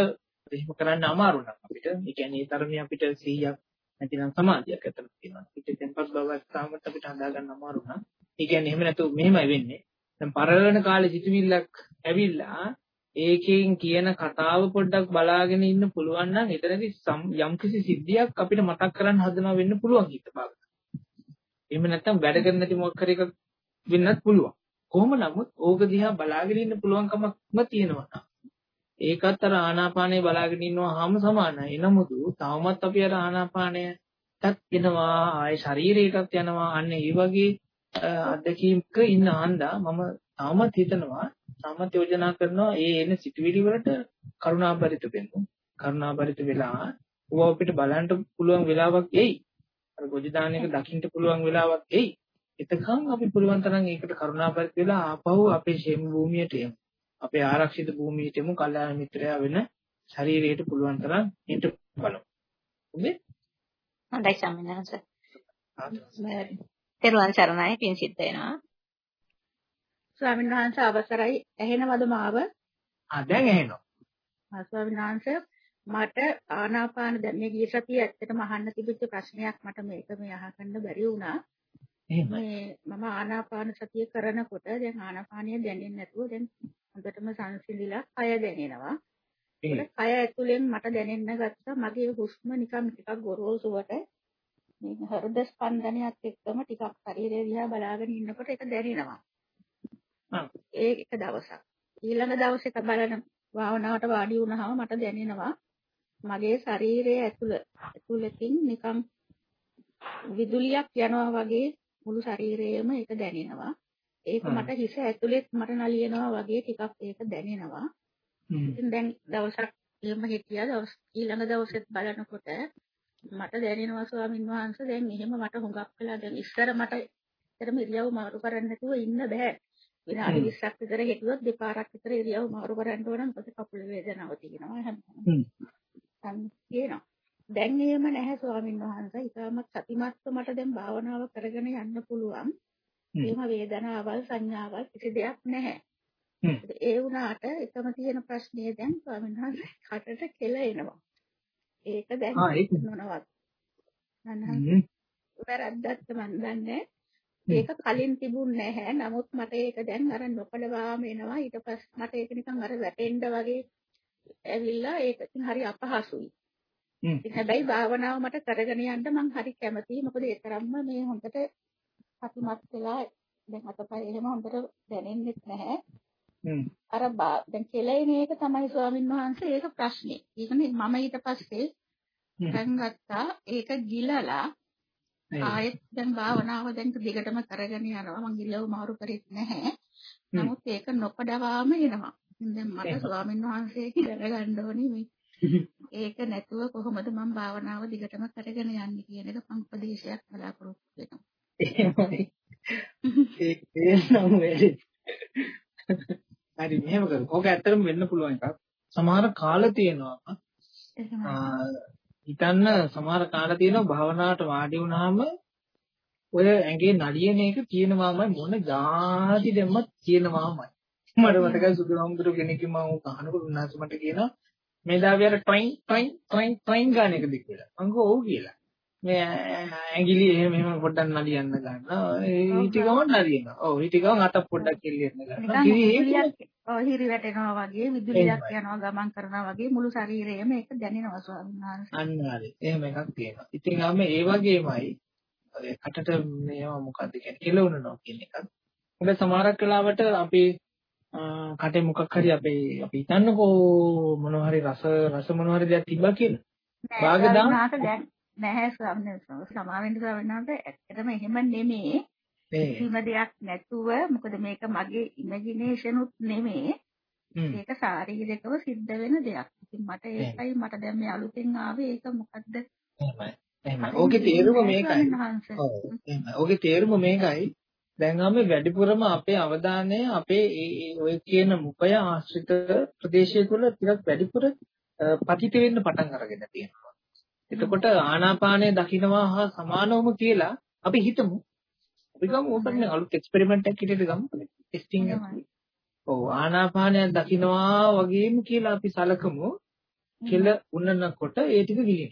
මොකද එහෙම කරන්න අමාරු නම් අපිට. ඒ කියන්නේ ඒ තරමේ අපිට 100ක් නැතිනම් සමාධියක් ඇතර තියෙනවා. අපිට tempat බවක් තාමත් අපිට හදා ගන්න අමාරු නම්. ඒ කියන්නේ එහෙම නැතුව මෙහෙමයි වෙන්නේ. දැන් පරලන කාලේ සිතුවිල්ලක් ඇවිල්ලා ඒකෙන් කියන කතාව පොඩ්ඩක් බලාගෙන ඉන්න පුළුවන් නම් එතනදී යම්කිසි සිද්ධියක් අපිට මතක් කරන්න හදනවා වෙන්න පුළුවන් හිත බලන්න. එහෙම නැත්නම් වැඩ කරන්න නැති මොකක් හරි එකක් වෙන්නත් පුළුවන්. කොහොම නමුත් ඕක දිහා බලාගෙන ඉන්න පුළුවන්කමක්ම තියෙනවා. ඒකත් අර ආනාපානය බලාගෙන ඉන්නවා හැම සමානයි. එනමුදු තවමත් අපි අර ආනාපානයටත් එනවා ආයේ ශරීරයටත් යනවා. අන්න ඒ වගේ අත්දැකීමක ඉන්න ආන්දා මම තාමත් හිතනවා තාමත් යෝජනා කරනවා ඒ එන සිතුවිලි වලට කරුණාබරිත වෙන්න. කරුණාබරිත වෙලා ඕවා අපිට බලන්න පුළුවන් වෙලාවක් එයි. අර ගොජ දාන එක දකින්න පුළුවන් වෙලාවක් එයි. එතකන් අපි පුළුවන් තරම් ඒකට කරුණාබරිත වෙලා ආපහු අපේ ෂේම භූමියට එමු. අපේ ආරක්ෂිත භූමියට එමු. කල්යාණ මිත්‍රයා වෙන ශරීරයට පුළුවන් තරම් හිට බලමු. හොඳේ? හොඳයි සම්මනස. තෙරුවන් සරණයි පින් සිද්ධ වෙනවා. ස්වාමීන් වහන්සේ අවසරයි ඇහෙනවද මාව? ආ දැන් ඇහෙනවා. ආ ස්වාමීන් වහන්සේ මට ආනාපාන දැන් මේ ගිය සතියේ ඇත්තටම අහන්න තිබිච්ච ප්‍රශ්නයක් මට මේක මේ අහගන්න බැරි වුණා. මේ මම ආනාපාන සතිය කරනකොට දැන් ආනාපානිය දැනෙන්නේ නැතුව දැන් හොඳටම සංසිඳිලා කය දැනෙනවා. ඒක කය ඇතුලෙන් මට දැනෙන්න ගත්තා මගේ හුස්ම නිකන් ටිකක් ගොරෝසුවට මේ හෘද ස්පන්දනයත් එක්කම ටිකක් ශරීරය දිහා බලාගෙන ඉන්නකොට ඒක දැනෙනවා. ඒ එක දවසක්. ඊළඟ දවසේ බලන භාවනාවට වාඩි වුණාම මට දැනෙනවා මගේ ශරීරයේ ඇතුළ ඇතුළතින් නිකන් විදුලියක් යනවා වගේ මුළු ශරීරයේම ඒක දැනෙනවා. ඒක මට හිස ඇතුළෙත් මට නලියනවා වගේ ටිකක් ඒක දැනෙනවා. ඉතින් දැන් දවසක් එහෙම හිටියා දවස් ඊළඟ දවසෙත් බලනකොට මට දැනෙනවා ස්වාමින් වහන්සේ දැන් එහෙම මට හුඟක් වෙලා දැන් ඉස්සර මට ඇත්තටම ඉරියව් මාරු කරන්න නැතුව ඉන්න බෑ. විනාඩි 20ක් විතර හිටියොත් දෙපාරක් විතර ඉරියව් මාරු කරන්න ඕන මොකද කකුල වේදනාව තියෙනවා හැමෝම. කියනවා. දැන් එහෙම නැහැ ස්වාමින් වහන්සේ. ඊටමත් සතිමත්ව මට දැන් භාවනාව කරගෙන යන්න පුළුවන්. එහෙම වේදනාවල් සංඥාවල් කිසි දෙයක් නැහැ. ඒ වුණාට එකම තියෙන ප්‍රශ්නේ දැන් ස්වාමීන් වහන්සේ කටට කෙල එනවා. ඒක දැන් නොනවත්. නන්හන් වැරද්දක් මන් දන්නේ. ඒක කලින් තිබුණ නැහැ. නමුත් මට ඒක දැන් අර නොකඩවාම එනවා. ඊට පස්සේ මට ඒක නිකන් අර වැටෙන්න වගේ ඇවිල්ලා ඒක හරි අපහසුයි. ඉතින් හැබැයි භාවනාව මට කරගෙන යන්න මම හරි කැමතියි. මොකද ඒ තරම්ම මේ හොඳට සතුටුමත් වෙලා දැන් අතපය එහෙම හොඳට දැනෙන්නෙත් නැහැ. අර දැන් කෙලෙන එක තමයි ස්වාමින් වහන්සේ ඒක ප්‍රශ්නේ. ඒකනේ මම ඊට පස්සේ දැන් ගත්තා ඒක ගිලලා ආයෙත් දැන් භාවනාව දැන් දිගටම කරගෙන යනවා. මං ගිලව මාරු කරෙත් නැහැ. නමුත් ඒක නොකඩවාම එනවා. දැන් මට ස්වාමින් වහන්සේ දැනගන්න ඕනේ මේ ඒක නැතුව කොහොමද මම භාවනාව දිගටම කරගෙන යන්නේ කියන එක උපදේශයක් බලාපොරොත්තු වෙනවා. එහෙමයි. ඒක තේරෙනව වැඩි. හරි මෙහෙම කරමු. ඕක ඇත්තටම වෙන්න පුළුවන් එකක්. සමහර කාල තියෙනවා. හිතන්න සමහර කාල තියෙනවා භාවනාවට වාඩි වුණාම ඔය ඇඟේ නලියන එක තියෙනවාමයි මොන જાති දෙම්මත් තියෙනවාමයි. මට මතකයි සුදුරම්දුර කෙනෙක්ගේ මම අහනකොට උන්වහන්සේ මට කියනවා මේ දාවිය අර ටොයින් ටොයින් ටොයින් ටොයින් ගාන එකද කියලා. මං ගෝ ඔව් කියලා. මේ ඇඟිලි එහෙම එහෙම පොඩ්ඩක් නලියන්න ගන්නවා. ඒ ටිකම නලියනවා. ඔව් ඊ ටිකම අත පොඩ්ඩක් එල්ලෙන්න ගන්නවා. ඔව් හිරි වැටෙනවා වගේ විදුලියක් යනවා ගමන් කරනවා වගේ මුළු ශරීරයම ඒක දැනෙනවා ස්වාමීන් වහන්සේ. අන්න හරි. එහෙම එකක් තියෙනවා. ඉතින් ආම ඒ වගේමයි කටට මේවා මොකද්ද කියන්නේ කෙලවුනනවා කියන එකත්. මොකද සමහරක් වෙලාවට අපි කටේ මොකක් හරි අපේ අපි හිතන්නකෝ මොනවා හරි රස රස මොනවා හරි දෙයක් තිබ්බා කියලා. බාග දාන්න නැහැ ස්වාමීන් සමාවෙන්න ස්වාමීන් වහන්සේ ඇත්තටම එහෙම නෙමෙයි. කිසිම දෙයක් නැතුව මොකද මේක මගේ ඉමේජිනේෂන් උත් නෙමෙයි. ඒක ශාරීරිකව සිද්ධ වෙන දෙයක්. ඉතින් මට ඒකයි මට දැන් මේ අලුතෙන් ආවේ ඒක මොකද්ද? එහෙමයි. එහෙමයි. ඕකේ තේරුම මේකයි. ඔව්. එහෙමයි. ඕකේ තේරුම මේකයි. දැන් අපි වැඩිපුරම අපේ අවධානය අපේ ඔය කියන මුඛය ආශ්‍රිත ප්‍රදේශය තුළ ටිකක් වැඩිපුර පතිත වෙන්න පටන් අරගෙන තියෙනවා. එතකොට ආනාපානය දකින්නවා හා සමානවම කියලා අපි හිතමු. අපි ගමු ඕකනේ අලුත් එක්ස්පෙරිමන්ට් එකක් හිටියට ගමු. ටෙස්ටිං එක. ඔව් ආනාපානය දකින්නවා වගේම කියලා අපි සලකමු. කෙල උනනකොට ඒ ටික විලින.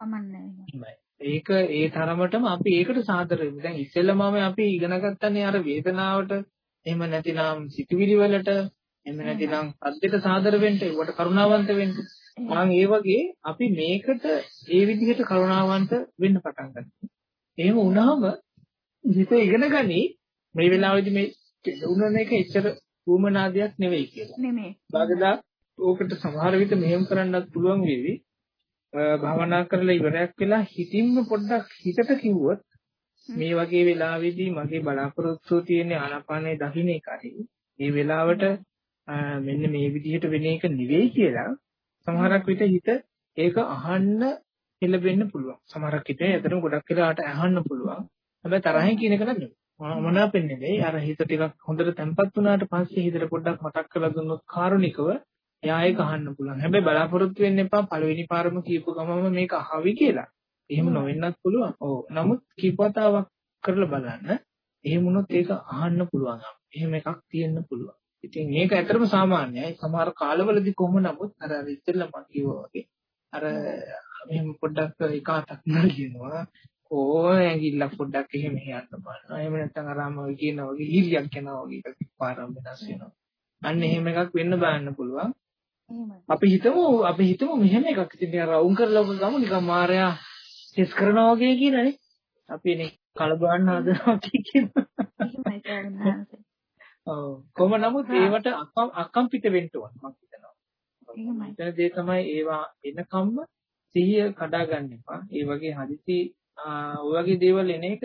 කමන්නේ. ඒක ඒ තරමටම අපි ඒකට සාදර වෙමු. දැන් ඉස්සෙල්ලම අපි ඉගෙන ගත්තනේ අර වේදනාවට එහෙම නැතිනම් සිතුවිලි වලට එහෙම නැතිනම් අද්දෙට සාදර වෙන්න ඒවට කරුණාවන්ත වෙන්න. මම ඒ වගේ අපි මේකට ඒ විදිහට කරුණාවන්ත වෙන්න පටන් ගන්නවා. එහෙම වුණාම හිත ඉගෙන ගනි මේ වෙලාවේදී මේ උනන එක එච්චර වුමනාදයක් නෙවෙයි කියලා. නෙමෙයි. බාගදා ඕකට සමහර විට මෙහෙම කරන්නත් පුළුවන් වේවි. භාවනා කරලා ඉවරයක් වෙලා හිතින්ම පොඩ්ඩක් හිතට කිව්වොත් මේ වගේ වෙලාවෙදී මගේ බලාපොරොත්තු තියෙන ආනාපානයේ දකින්න එකයි. මේ වෙලාවට මෙන්න මේ විදිහට වෙන එක නෙවෙයි කියලා සමහරක් විට හිත ඒක අහන්න එළබෙන්න පුළුවන්. සමහරක් විට ඇත්තටම ගොඩක් වෙලාවට අහන්න පුළුවන්. හැබැයි තරහින් කියන එක නෙමෙයි. මොනාපෙන් නෙමෙයි. අර හිත ටිකක් හොඳට තැම්පත් වුණාට පස්සේ හිතට පොඩ්ඩක් මතක් කරලා දුන්නොත් කාරුණිකව එයා ඒක අහන්න පුළුවන්. හැබැයි බලාපොරොත්තු වෙන්න එපා පළවෙනි පාරම කියපු ගමම මේක අහවි කියලා. එහෙම නොවෙන්නත් පුළුවන්. ඔව්. නමුත් කීප වතාවක් කරලා බලන්න. එහෙම වුණොත් ඒක අහන්න පුළුවන්. එහෙම එකක් තියෙන්න පුළුවන්. ඉතින් මේක ඇත්තටම සාමාන්‍යයි. සමහර කාලවලදී කොහොම නමුත් අර ඉස්සෙල්ලා මම කිව්වා වගේ අර මෙහෙම පොඩ්ඩක් එකාතක් නගිනවා. ඕ ඇඟිල්ල පොඩ්ඩක් එහෙම යන්න බලනවා. එහෙම නැත්නම් අරම කියනවා වගේ හිල්ලක් යනවා වගේ එකක් පාරම් වෙනස් වෙනවා. අන්න එහෙම එකක් වෙන්න බලන්න පුළුවන්. අපි හිතමු අපි හිතමු මෙහෙම එකක් ඉතින් අර වුන් කරලා ගමු නිකන් මායя ටෙස් කරනවා වගේ කියලානේ. අපි නේ කලබලන්න හදනවා කියනවා. එහෙමයි කරන්නේ. ඔව් කොහොම නමුත් ඒවට අකම්පිත වෙන්න ඕන මම හිතනවා. එහෙමයි. එතන දේ තමයි ඒවා එනකම්ම සිහිය කඩා ගන්න එපා. ඒ වගේ හදිසි ඔය වගේ දේවල් එන එක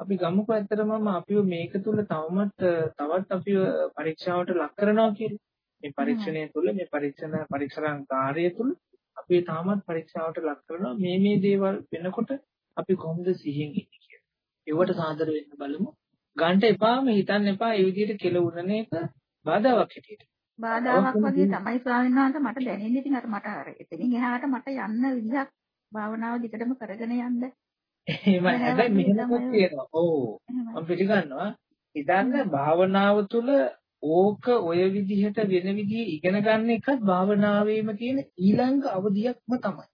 අපි ගමුකෝ ඇත්තටම අපිව මේක තුල තවමත් තවත් අපිව පරීක්ෂාවට ලක් කරනවා කියන්නේ. මේ පරීක්ෂණය තුළ මේ පරීක්ෂණ පරීක්ෂණ කාර්යය තුළ අපි තාමත් පරීක්ෂාවට ලක් කරනවා මේ මේ දේවල් වෙනකොට අපි කොහොමද සිහියෙන් ඉන්නේ කියලා. ඒවට සාදර වෙන්න බලමු. ගන්නට එපාම හිතන්න එපා ඒ විදිහට කෙලවුරන එක බාධාවක් හැටියට. බාධාවක් වගේ තමයි ස්වාමීන් වහන්සේ මට දැනෙන්නේ ඉතින් අර මට අර එතනින් එහාට මට යන්න විදිහක් භාවනාව දිගටම කරගෙන යන්න. එහෙමයි. හැබැයි මෙහෙමත් තියෙනවා. ඔව්. මම පිළිගන්නවා. ඉතින් භාවනාව තුළ ඕක ඔය විදිහට වෙන විදිහ ඉගෙන ගන්න එකත් භාවනාවේම තියෙන ඊළඟ අවධියක්ම තමයි.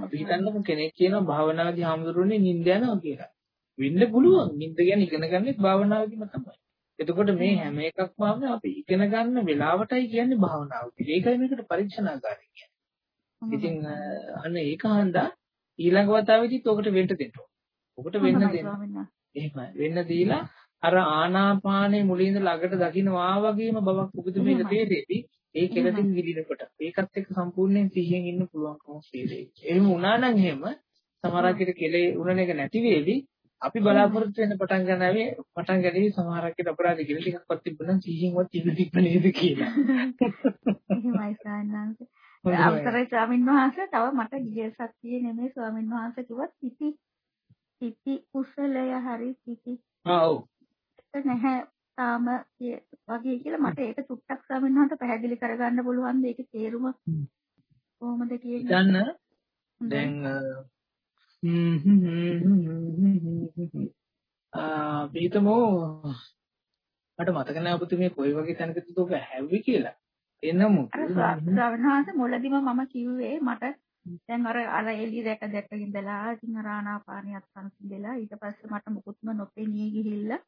අපි හිතන්නකො කෙනෙක් කියනවා භාවනාවේදී හාමුදුරනේ නිින්ද යනවා කියලා. වෙන්න පුළුවන්. නිින්ද ගැන ඉගෙන ගන්නෙත් භාවනාවේදීම තමයි. එතකොට මේ හැම එකක්ම අපි ඉගෙන ගන්න වෙලාවටයි කියන්නේ භාවනාව කියලා. ඒකයි මේකට පරීක්ෂණාගාරය කියන්නේ. ඉතින් අන්න ඒක හන්දා ඊළඟ වතාවෙදිත් ඔකට වෙන්න දෙන්න ඕන. ඔකට වෙන්න දෙන්න. එහෙමයි. වෙන්න දීලා අර ආනාපානේ මුලින්ද ළඟට දකින්නවා වගේම බවක් උපදින තේරෙති. ඒ කෙලසින් ගිලිනකොට ඒකත් එක්ක සම්පූර්ණයෙන් සිහියෙන් ඉන්න පුළුවන්කම තේරෙයි. එහෙම වුණා නම් එහෙම සමහරකට කෙලේ උනන එක නැති වේවි. අපි බලාපොරොත්තු වෙන පටන් ගන්නාවේ පටන් ගැනීම සමහරකට අපරාධ කියලා ටිකක්වත් තිබුණා සිහියෙන්වත් ඉන්න තිබ්බ නේද කියලා. එහෙමයි සාන්නංශ. අවසරයි ස්වාමීන් වහන්සේ තව මට ගිය සතියේ නෙමෙයි ස්වාමීන් වහන්සේ කිව්වා සිටි සිටි කුසලය හරි සිටි. ආ ඔව්. නැහැ තාම වගේ කියලා මට ඒක චුට්ටක් ස්වාමීන් වහන්සේ පැහැදිලි කරගන්න පුළුවන්ද ඒකේ තේරුම කොහොමද කියන්නේ? දන්න දැන් ආ පිටමෝ මට මතක නැහැ ඔබතුමී කොයි වගේ තැනකද ඔබ හැව්වි කියලා. එනමු. ශ්‍රවණාස මුලදිම මම කිව්වේ මට දැන් අර අර එළිය දැක දැක ඉඳලා ඉතින් අර ආනාපානියත් සංසිඳලා ඊට පස්සේ මට මුකුත්ම නොපෙනී ගිහිල්ලා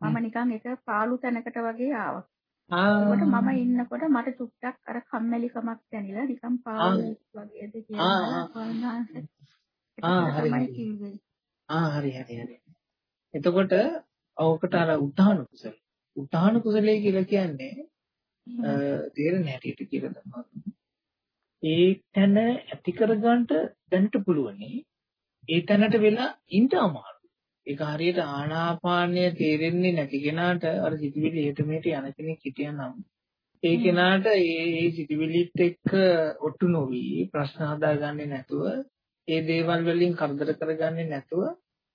මම නිකන් එක පාළු තැනකට වගේ ආවා. ඒකට මම ඉන්නකොට මට චුට්ටක් අර කම්මැලිකමක් දැනිලා නිකන් පාළු වගේද කියලා ආ හරි ආ හරි හරි හරි. එතකොට ඔකට අර උත්හාන කුසල. උත්හාන කුසලයේ කියලා කියන්නේ තේරෙන්නේ හැටියට කියලා තමයි. ඒ තැන ඇති කරගන්න දැනට පුළුවන්. ඒ තැනට වෙලා ඉන්න අමාරු. ඒක හරියට ආනාපානය තේරෙන්නේ නැති කෙනාට අර සිතුවිලි එහෙට මෙහෙට යන කෙනෙක් හිටියනම් ඒ කෙනාට ඒ සිතුවිලිත් එක්ක ඔට්ටු නොවි ප්‍රශ්න හදාගන්නේ නැතුව ඒ දේවල් වලින් කරදර කරගන්නේ නැතුව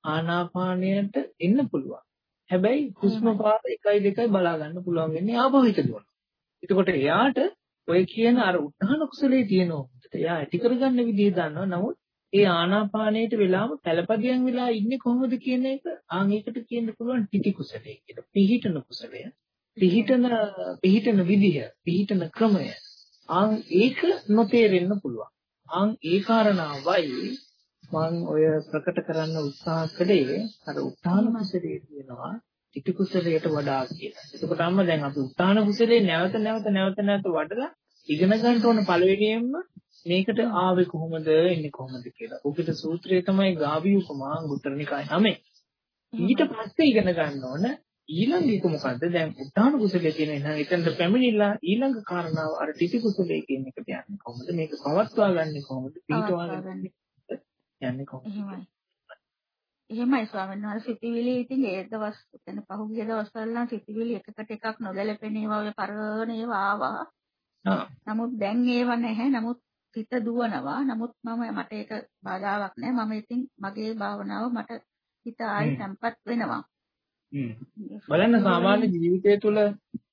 ආනාපානයට එන්න පුළුවන්. හැබැයි හුස්ම පාර 1යි 2යි බලා ගන්න පුළුවන් වෙන්නේ හිත දුවන. එතකොට එයාට ඔය කියන අර උත්හාන කුසලයේ තියෙනවා. එයා ඇති කරගන්න විදිහ දන්නවා. නමුත් ඒ ආනාපානයට වෙලාම පළපදියම් වෙලා ඉන්නේ කොහොමද කියන එක ආන් ඒකට කියන්න පුළුවන් පිටි කුසලයේ කියලා. පිහිටන කුසලය. පිහිටන පිහිටන විදිහ, පිහිටන ක්‍රමය. ආන් ඒක නොතේරෙන්න පුළුවන්. ආන් ඒ කාරණාවයි මම ඔය ප්‍රකට කරන්න උත්සාහ කළේ අර උත්තාන කුසලයේ තියෙනවා ටික කුසලයට වඩා කියලා. එතකොට අම්ම දැන් අපි උත්තාන කුසලයේ නැවත නැවත නැවත නැවත වඩලා ඉගෙන ගන්න ඕන පළවෙනියෙන්ම මේකට ආවේ කොහොමද එන්නේ කොහොමද කියලා. ඔකට සූත්‍රය තමයි ගාවි උපමා අංගුත්තර නිකාය 9. ඊට පස්සේ ඉගෙන ගන්න ඕන ඊළඟ එක මොකද්ද? දැන් උත්තාන කුසලයේ තියෙන එහෙනම් එතනට පැමිණිලා ඊළඟ කාරණාව අර ටිටි කුසලයේ කියන එකට යන්නේ කොහොමද? මේක පවත්වා ගන්න කොහොමද? පිටවා ගන්න යන්නේ කොහොමද? එහෙමයි. එහෙමයි ස්වාමීන් වහන්සේ සිතිවිලි ඉතින් ඒ දවස් එතන පහුගිය දවස්වල නම් සිතිවිලි එකකට එකක් නොගැලපෙන ඒවා ඔය පරණ ඒවා ආවා. නමුත් දැන් ඒව නැහැ. නමුත් හිත දුවනවා. නමුත් මම මට ඒක බාධාවක් නැහැ. මම ඉතින් මගේ භාවනාව මට හිත ආයි තැම්පත් වෙනවා. බලන්න සාමාන්‍ය ජීවිතය තුළ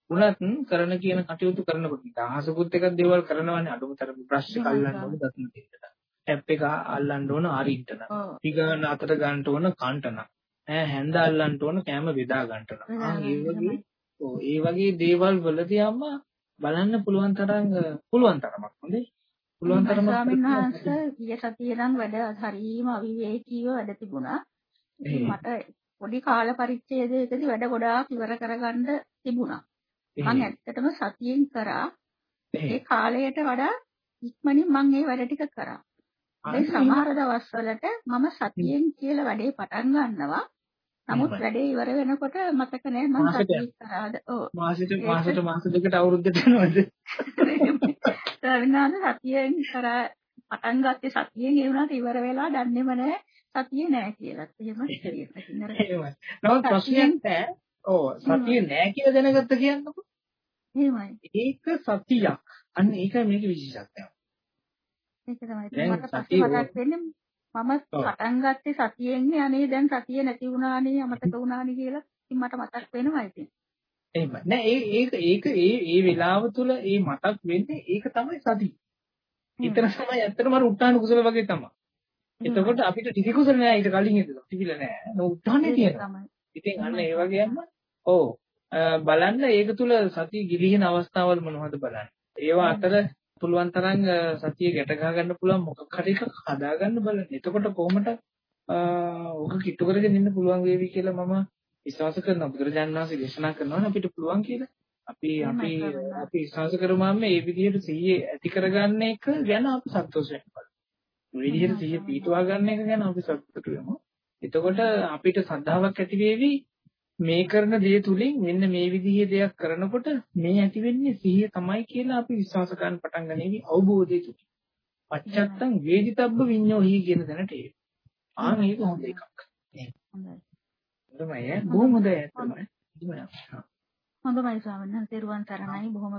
උනත් කරන කියන කටයුතු කරනකොට දහසකුත් එකක් දේවල් කරනවානේ අඩුමතර ප්‍රශ්න කල්ලන්න ඕන දකින්න දෙන්න. ඇප් එක අල්ලන්න ඕන අරින්ටන. පිගාන අතට ගන්න ඕන කන්ටන. ඈ හැන්ද අල්ලන්න ඕන කැම බෙදා ගන්නටන. ඒ වගේ ඒ වගේ දේවල් වලදී අම්මා බලන්න පුළුවන් තරම් පුළුවන් තරමක් හොඳේ. පුළුවන් තරමක් ස්වාමීන් වහන්සේ ගිය සතියේ නම් වැඩ හරීම අවිවේකීව වැඩ තිබුණා. මට පොඩි කාල පරිච්ඡේදයකදී වැඩ ගොඩාක් ඉවර කරගන්න තිබුණා. මම ඇත්තටම සතියෙන් කරා. ඒ කාලයට වඩා ඉක්මනින් මම ඒ වැඩ ටික කරා. ඒ සමහර දවස්වලට මම සතියෙන් කියලා වැඩේ පටන් ගන්නවා. නමුත් වැඩේ ඉවර වෙනකොට මතක නෑ මම සතිය කරාද. ඔව්. මාසෙට මාසෙට මාස දෙකට අවුරුද්දට යනවද? සතියෙන් කරා පටන් ගත්තේ සතියෙන් ඒ වුණාට ඉවර වෙලා දන්නේම නෑ සතිය නෑ කියලා. එහෙම එහෙමයි. නමුත් ප්‍රශ්නයක් නෑ. ඔව් සතිය නෑ කියලා දැනගත්ත කියන්නකො. එහෙමයි. ඒක සතියක්. අන්න ඒකයි මේකේ විශේෂත්වය. ඒක තමයි. මට පස්සේ මතක් වෙන්නේ මම පටන් ගත්තේ සතියෙන්නේ අනේ දැන් සතිය නැති වුණානේ අමතක වුණානේ කියලා. ඉතින් මට මතක් වෙනවා ඉතින්. එහෙමයි. නෑ ඒ ඒක ඒක ඒ ඒ වෙලාව තුල ඒ මතක් වෙන්නේ ඒක තමයි සතිය. ඊතර තමයි ඇත්තටම අර උත්තාන කුසල වගේ තමයි. එතකොට අපිට ටික කුසල නෑ ඊට කලින් ඉඳලා තිබිලා නෑ. නෝ උත්තානේ තියෙනවා. ඉතින් අන්න ඒ වගේම ඔව් බලන්න ඒක තුල සතිය ගිලිහෙන අවස්ථාවල් මොනවද බලන්න. ඒවා අතර පුළුවන් තරම් සතිය ගැට ගහ ගන්න පුළුවන් මොකක් හරි එකක් හදා ගන්න බලන්න. එතකොට කොහොමද ඔක කිට්ටු කරගෙන ඉන්න පුළුවන් වේවි කියලා මම විශ්වාස කරනවා. බුදුරජාණන් වහන්සේ දේශනා කරනවා අපිට පුළුවන් කියලා. අපි අපි අපි විශ්වාස කරමුම මේ විදිහට සිහිය ඇති කරගන්න එක ගැන අපි සතුටු වෙනවා. මේ විදිහට සිහිය පිටවා ගන්න එක ගැන අපි සතුටු වෙමු. එතකොට අපිට සද්ධාාවක් ඇති වෙවි මේ කරන දේ තුලින් මෙන්න මේ විදිහේ දෙයක් කරනකොට මේ ඇති වෙන්නේ සිහිය තමයි කියලා අපි විශ්වාස කරන්න පටන් ගන්නේ අවබෝධය තුලින්. පච්චත්තං වේදිතබ්බ විඤ්ඤෝහි කියන දැනට ඒ. ආ මේක හොඳ එකක්. හොඳයි. හොඳයි බොහොම හොඳයි තමයි. හොඳයි ස්වාමීන් වහන්සේ රුවන් සරණයි බොහොම